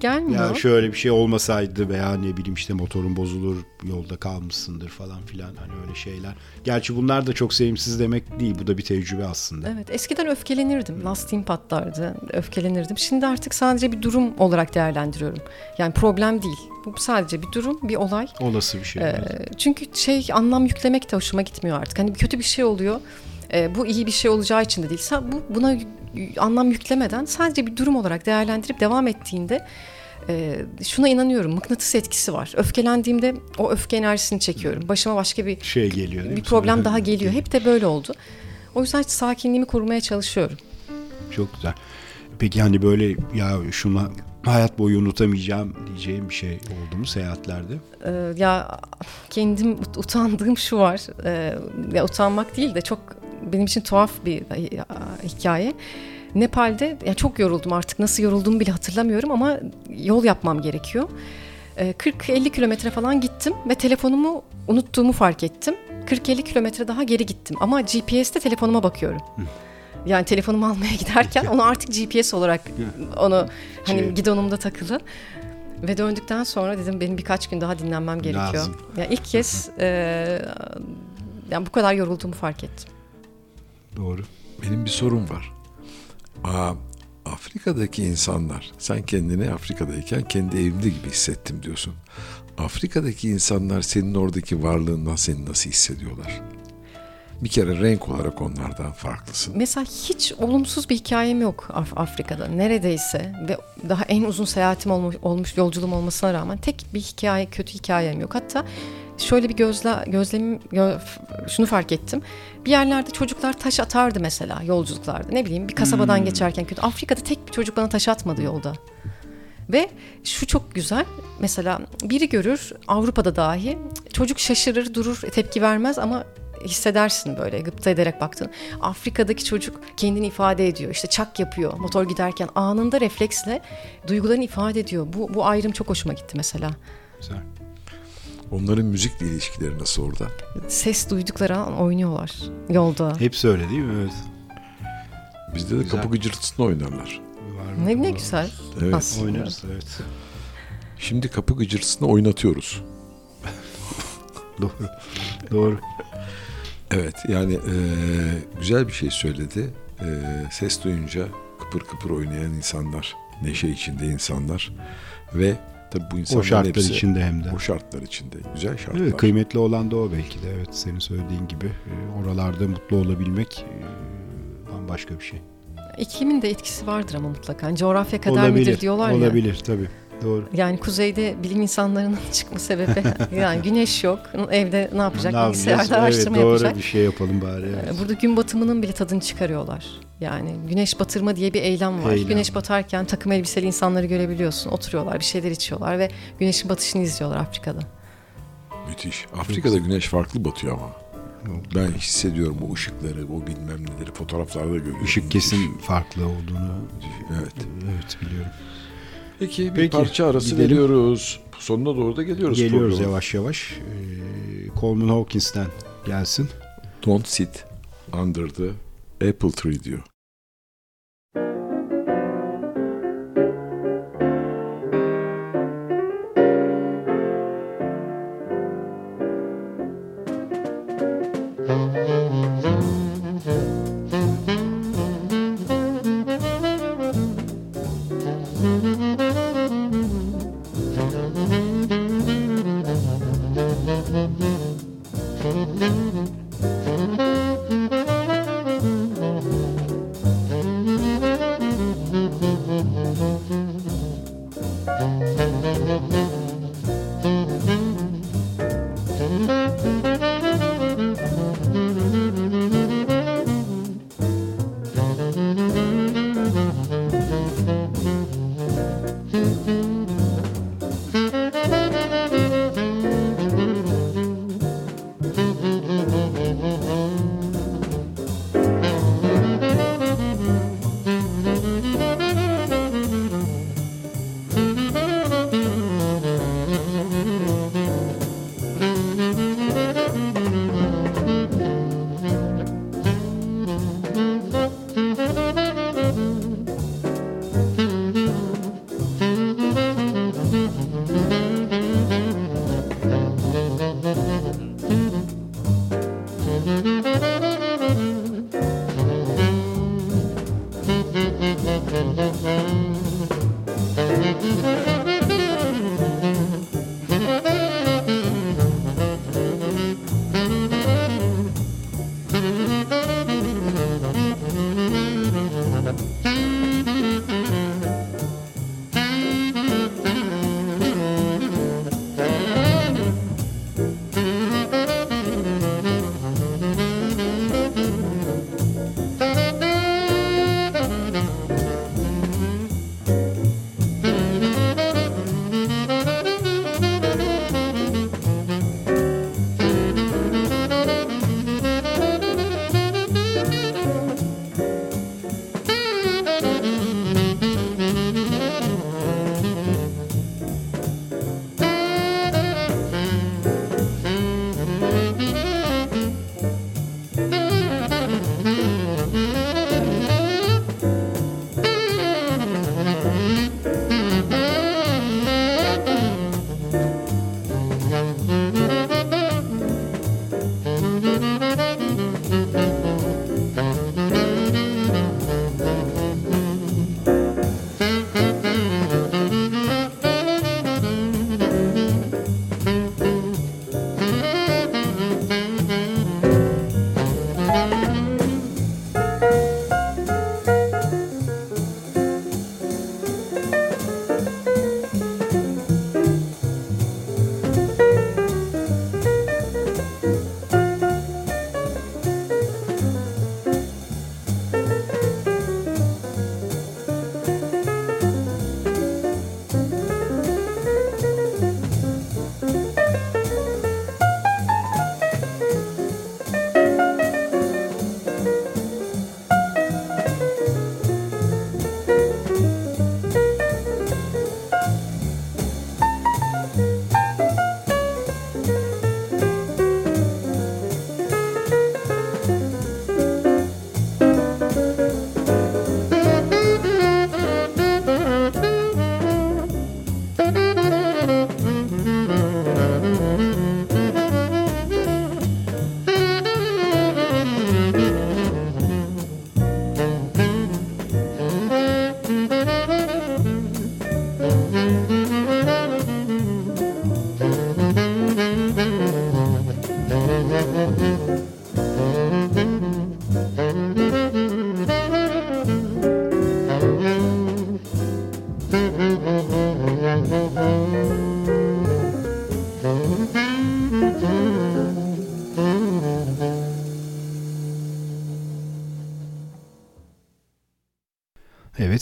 gelmiyor. Ya şöyle bir şey olmasaydı veya ne bileyim işte motorun bozulur, yolda kalmışsındır falan filan hani öyle şeyler. Gerçi bunlar da çok sevimsiz demek değil. Bu da bir tecrübe aslında. Evet eskiden öfkelenirdim. Lastiğim patlardı. Öfkelenirdim. Şimdi artık sadece bir durum olarak değerlendiriyorum. Yani problem değil. Bu sadece bir durum, bir olay. Olası bir şey. Ee, evet. çünkü şey anlam yüklemek de hoşuma gitmiyor artık. Hani kötü bir şey oluyor. Ee, bu iyi bir şey olacağı için de değil. Sa- Bu buna anlam yüklemeden sadece bir durum olarak değerlendirip devam ettiğinde e, şuna inanıyorum. Mıknatıs etkisi var. Öfkelendiğimde o öfke enerjisini çekiyorum. Başıma başka bir Şey geliyor bir problem Sonra- daha geliyor. Hep de böyle oldu. O yüzden sakinliğimi korumaya çalışıyorum. Çok güzel. Peki hani böyle ya şuna hayat boyu unutamayacağım diyeceğim bir şey oldu mu seyahatlerde? Ee, ya kendim ut- utandığım şu var. Ee, ya utanmak değil de çok benim için tuhaf bir hi- hikaye. Nepal'de ya çok yoruldum artık nasıl yorulduğumu bile hatırlamıyorum ama yol yapmam gerekiyor. Ee, 40-50 kilometre falan gittim ve telefonumu unuttuğumu fark ettim. 40-50 kilometre daha geri gittim ama GPS'te telefonuma bakıyorum. Yani telefonumu almaya giderken onu artık GPS olarak onu hani Şey- gidonumda takılı. Ve döndükten sonra dedim benim birkaç gün daha dinlenmem gerekiyor. Lazım. Ya ilk kez e, yani bu kadar yorulduğumu fark ettim. Doğru. Benim bir sorum var. Aa, Afrika'daki insanlar, sen kendini Afrika'dayken kendi evimde gibi hissettim diyorsun. Afrika'daki insanlar senin oradaki varlığından seni nasıl hissediyorlar? Bir kere renk olarak onlardan farklısın. Mesela hiç olumsuz bir hikayem yok Af- Afrika'da. Neredeyse ve daha en uzun seyahatim olmuş, olmuş yolculuğum olmasına rağmen tek bir hikaye, kötü hikayem yok. Hatta şöyle bir gözle, gözlemim, gö- şunu fark ettim. Bir yerlerde çocuklar taş atardı mesela yolculuklarda. Ne bileyim bir kasabadan geçerken kötü. Afrika'da tek bir çocuk bana taş atmadı yolda. Ve şu çok güzel. Mesela biri görür Avrupa'da dahi çocuk şaşırır durur tepki vermez ama hissedersin böyle gıpta ederek baktın. Afrika'daki çocuk kendini ifade ediyor. İşte çak yapıyor motor giderken anında refleksle duygularını ifade ediyor. Bu, bu ayrım çok hoşuma gitti mesela. Güzel. Onların müzikle ilişkileri nasıl orada? Ses duydukları an oynuyorlar yolda. Hepsi öyle değil mi? Evet. Bizde de Güzel. kapı gıcırtısını oynarlar. Var mı? Ne, ne güzel. Evet. Aslında. Oynarız evet. Şimdi kapı gıcırtısını oynatıyoruz. Doğru. Doğru. Evet yani eee, güzel bir şey söyledi. Eee, ses duyunca kıpır kıpır oynayan insanlar, neşe içinde insanlar ve tabii bu O insanların şartlar hepsi içinde hem de. o şartlar içinde güzel şartlar. Evet, kıymetli olan da o belki de. Evet senin söylediğin gibi. Ee, Oralarda mutlu olabilmek e, bambaşka bir şey. İklimin de etkisi vardır ama mutlaka. Hani coğrafya kader midir diyorlar ya. Olabilir tabii. Doğru. Yani kuzeyde bilim insanlarının çıkma sebebi yani güneş yok. Evde ne yapacak? Ne? Bilgisayarda araştırma evet, doğru yapacak. bir şey yapalım bari. evet. Ee, Burada gün batımının bile tadını çıkarıyorlar. Yani güneş batırma diye bir eylem var. Eylem. Güneş batarken takım elbiseli insanları görebiliyorsun. Oturuyorlar, bir şeyler içiyorlar ve güneşin batışını izliyorlar Afrika'da. Müthiş. Afrika'da güneş farklı batıyor ama. Ben hissediyorum o ışıkları, o bilmem neleri fotoğraflarda görüyorum. Işık kesin farklı olduğunu Evet. evet biliyorum. Peki bir Peki, parça arası gidelim. veriyoruz. Sonuna doğru da geliyoruz. Geliyoruz programa. yavaş yavaş. Ee, Coleman Hawkins'ten gelsin. Don't sit under the apple tree diyor.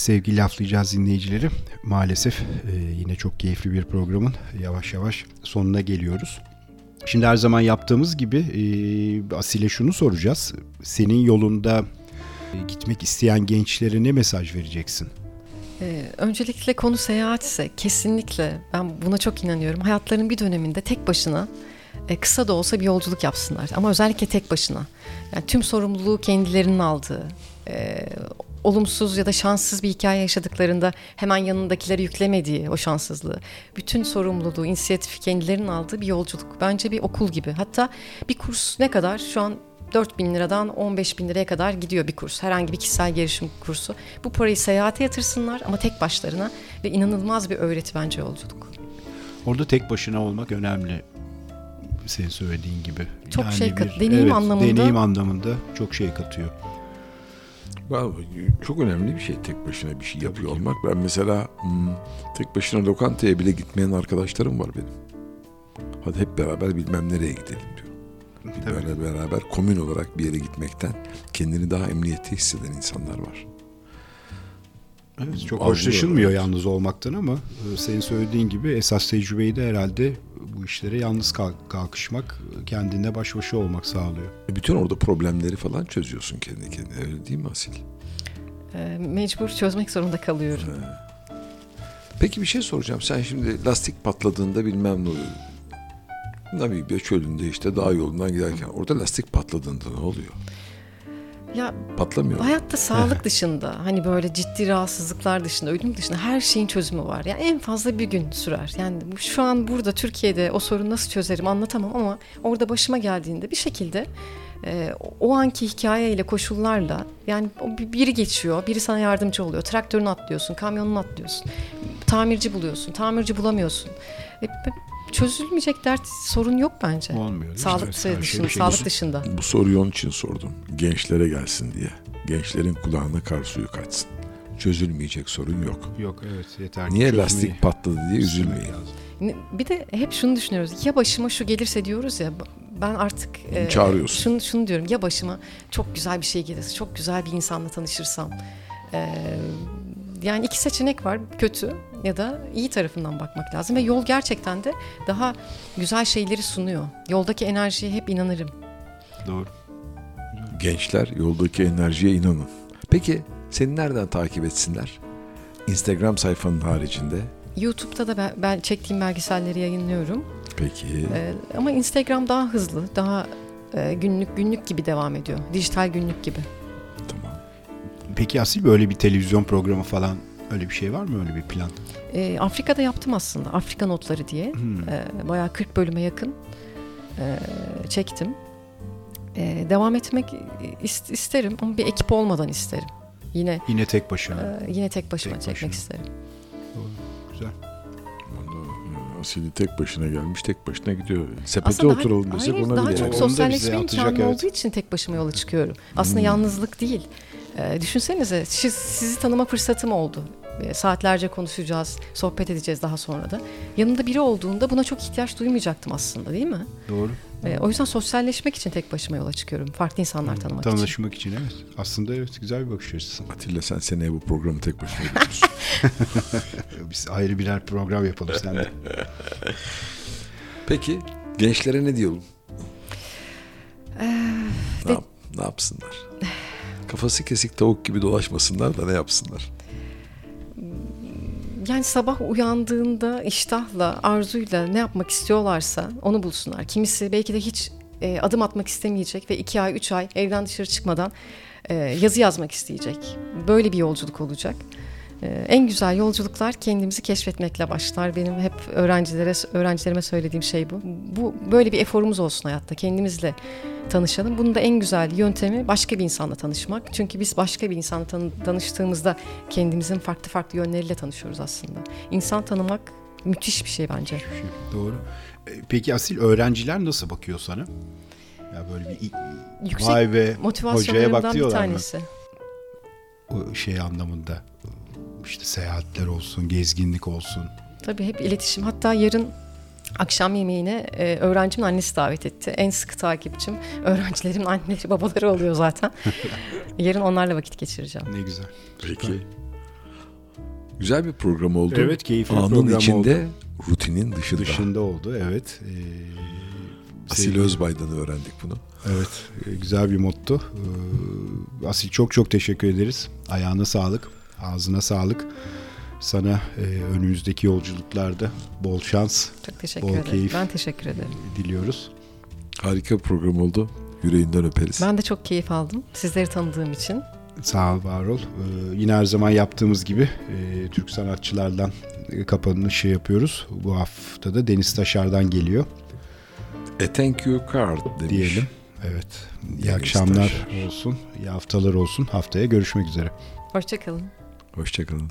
Sevgili laflayacağız dinleyicileri. Maalesef e, yine çok keyifli bir programın yavaş yavaş sonuna geliyoruz. Şimdi her zaman yaptığımız gibi e, Asile şunu soracağız. Senin yolunda e, gitmek isteyen gençlere ne mesaj vereceksin? Ee, öncelikle konu seyahat ise kesinlikle ben buna çok inanıyorum. Hayatlarının bir döneminde tek başına e, kısa da olsa bir yolculuk yapsınlar. Ama özellikle tek başına. Yani tüm sorumluluğu kendilerinin aldığı, e, olumsuz ya da şanssız bir hikaye yaşadıklarında hemen yanındakilere yüklemediği o şanssızlığı. Bütün sorumluluğu, inisiyatifi kendilerinin aldığı bir yolculuk. Bence bir okul gibi. Hatta bir kurs ne kadar? Şu an 4 bin liradan 15 bin liraya kadar gidiyor bir kurs. Herhangi bir kişisel gelişim kursu. Bu parayı seyahate yatırsınlar ama tek başlarına ve inanılmaz bir öğreti bence yolculuk. Orada tek başına olmak önemli. Senin söylediğin gibi. Çok şey kat- deneyim evet, anlamında- Deneyim anlamında çok şey katıyor. Çok önemli bir şey tek başına bir şey yapıyor olmak. Ben mesela hmm, tek başına lokantaya bile gitmeyen arkadaşlarım var benim. Hadi hep beraber bilmem nereye gidelim diyor. Tabii. Böyle beraber komün olarak bir yere gitmekten kendini daha emniyette hisseden insanlar var. Evet, çok Algılıyor, hoşlaşılmıyor evet. yalnız olmaktan ama e, senin söylediğin gibi esas tecrübeyi de herhalde bu işlere yalnız kalk- kalkışmak, kendine baş başa olmak sağlıyor. E, Bütün orada problemleri falan çözüyorsun kendi kendine öyle değil mi Asil? E, mecbur çözmek zorunda kalıyorum. Peki bir şey soracağım. Sen şimdi lastik patladığında bilmem ne oluyor. Namibya çölünde işte dağ yolundan giderken orada lastik patladığında ne oluyor? Ya Patlamıyor. Hayatta sağlık dışında hani böyle ciddi rahatsızlıklar dışında ölüm dışında her şeyin çözümü var. Yani en fazla bir gün sürer. Yani şu an burada Türkiye'de o sorunu nasıl çözerim anlatamam ama orada başıma geldiğinde bir şekilde e, o anki hikayeyle koşullarla yani biri geçiyor biri sana yardımcı oluyor. Traktörünü atlıyorsun kamyonunu atlıyorsun. Tamirci buluyorsun tamirci bulamıyorsun. E, çözülmeyecek dert sorun yok bence. Olmuyor? Sağlık şey dışında, bir şey- sağlık dışında. Bu soruyu onun için sordum. Gençlere gelsin diye. Gençlerin kulağına kar suyu kaçsın. Çözülmeyecek sorun yok. Yok evet yeter. Niye çözmeyi lastik patladı diye üzülmeyin. Bir de hep şunu düşünüyoruz. Ya başıma şu gelirse diyoruz ya. Ben artık e, Çağırıyorsun. Şunu, şunu diyorum. Ya başıma çok güzel bir şey gelirse, çok güzel bir insanla tanışırsam. e, yani iki seçenek var. Kötü ya da iyi tarafından bakmak lazım. Ve yol gerçekten de daha güzel şeyleri sunuyor. Yoldaki enerjiye hep inanırım. Doğru. Gençler yoldaki enerjiye inanın. Peki seni nereden takip etsinler? Instagram sayfanın haricinde. YouTube'da da ben, ben çektiğim belgeselleri yayınlıyorum. Peki. E, ama Instagram daha hızlı, daha e, günlük günlük gibi devam ediyor. Dijital günlük gibi. Peki Asil böyle bir televizyon programı falan öyle bir şey var mı öyle bir plan? E, Afrika'da yaptım aslında. Afrika Notları diye. E, bayağı 40 bölüme yakın e, çektim. E, devam etmek is- isterim ama bir ekip olmadan isterim. Yine Yine tek başına. e, yine tek başıma Tek çekmek başına. isterim. Güzel. Vallahi, e, Asil'i tek başına gelmiş, tek başına gidiyor. Sepete Aslında daha- oturalım desek hayır, ona daha bile. çok Onu da bize sosyalleşme imkanı evet. olduğu için tek başıma yola çıkıyorum. Aslında Hmm. yalnızlık değil. E, düşünsenize siz, sizi tanıma fırsatım oldu. E, saatlerce konuşacağız, sohbet edeceğiz daha sonra da. Yanımda biri olduğunda buna çok ihtiyaç duymayacaktım aslında değil mi? Doğru. E, o yüzden sosyalleşmek için tek başıma yola çıkıyorum. Farklı insanlar tanımak için. Tanışmak için evet. Aslında evet güzel bir bakış açısı. Atilla sen seneye bu programı tek başına yapıyorsun. Biz ayrı birer program yapalım seninle. Peki gençlere ne diyelim? Ee, ne, yap- ne yapsınlar? Kafası kesik tavuk gibi dolaşmasınlar da ne yapsınlar? Yani sabah uyandığında iştahla, arzuyla ne yapmak istiyorlarsa onu bulsunlar. Kimisi belki de hiç e, adım atmak istemeyecek ve iki ay, üç ay evden dışarı çıkmadan e, yazı yazmak isteyecek. Böyle bir yolculuk olacak. E, en güzel yolculuklar kendimizi keşfetmekle başlar. Benim hep öğrencilere öğrencilerime söylediğim şey bu. Bu böyle bir eforumuz olsun hayatta. Kendimizle tanışalım. Bunun da en güzel yöntemi başka bir insanla tanışmak. Çünkü biz başka bir insanla tanı- tanıştığımızda kendimizin farklı farklı yönleriyle tanışıyoruz aslında. İnsan tanımak müthiş bir şey bence. Doğru. E, Peki Asil öğrenciler nasıl bakıyor sana? Ya böyle bir Yüksek vay be hocaya bak bir diyorlar mı? tanesi. O şey anlamında. İşte seyahatler olsun, gezginlik olsun. Tabii hep iletişim. Hatta yarın akşam yemeğine e, öğrencimin annesi davet etti. En sıkı takipçim. Öğrencilerimin anneleri, babaları oluyor zaten. yarın onlarla vakit geçireceğim. Ne güzel. Peki. Güzel bir program oldu. Evet, keyifli Anın program içinde rutinin dışında. Dışında oldu evet. Ee, Asil sevgili- Özbay'dan öğrendik bunu. Evet, e, güzel bir motto. Ee, Asil çok çok teşekkür ederiz. Ayağına sağlık, ağzına sağlık. Sana e, önümüzdeki yolculuklarda bol şans Çok teşekkür Bol ederim. keyif. Ben teşekkür ederim. diliyoruz. Harika bir program oldu. Yüreğinden öperiz. Ben de çok keyif aldım. Sizleri tanıdığım için. Sağ ol, var ol. Ee, yine her zaman yaptığımız gibi e, Türk sanatçılardan e, kapanışı yapıyoruz. Bu hafta da Deniz Taşar'dan geliyor A thank you card demiş. diyelim. Evet. İyi Deniz akşamlar Taşar. olsun. İyi haftalar olsun. Haftaya görüşmek üzere. Hoşçakalın. Hoşçakalın.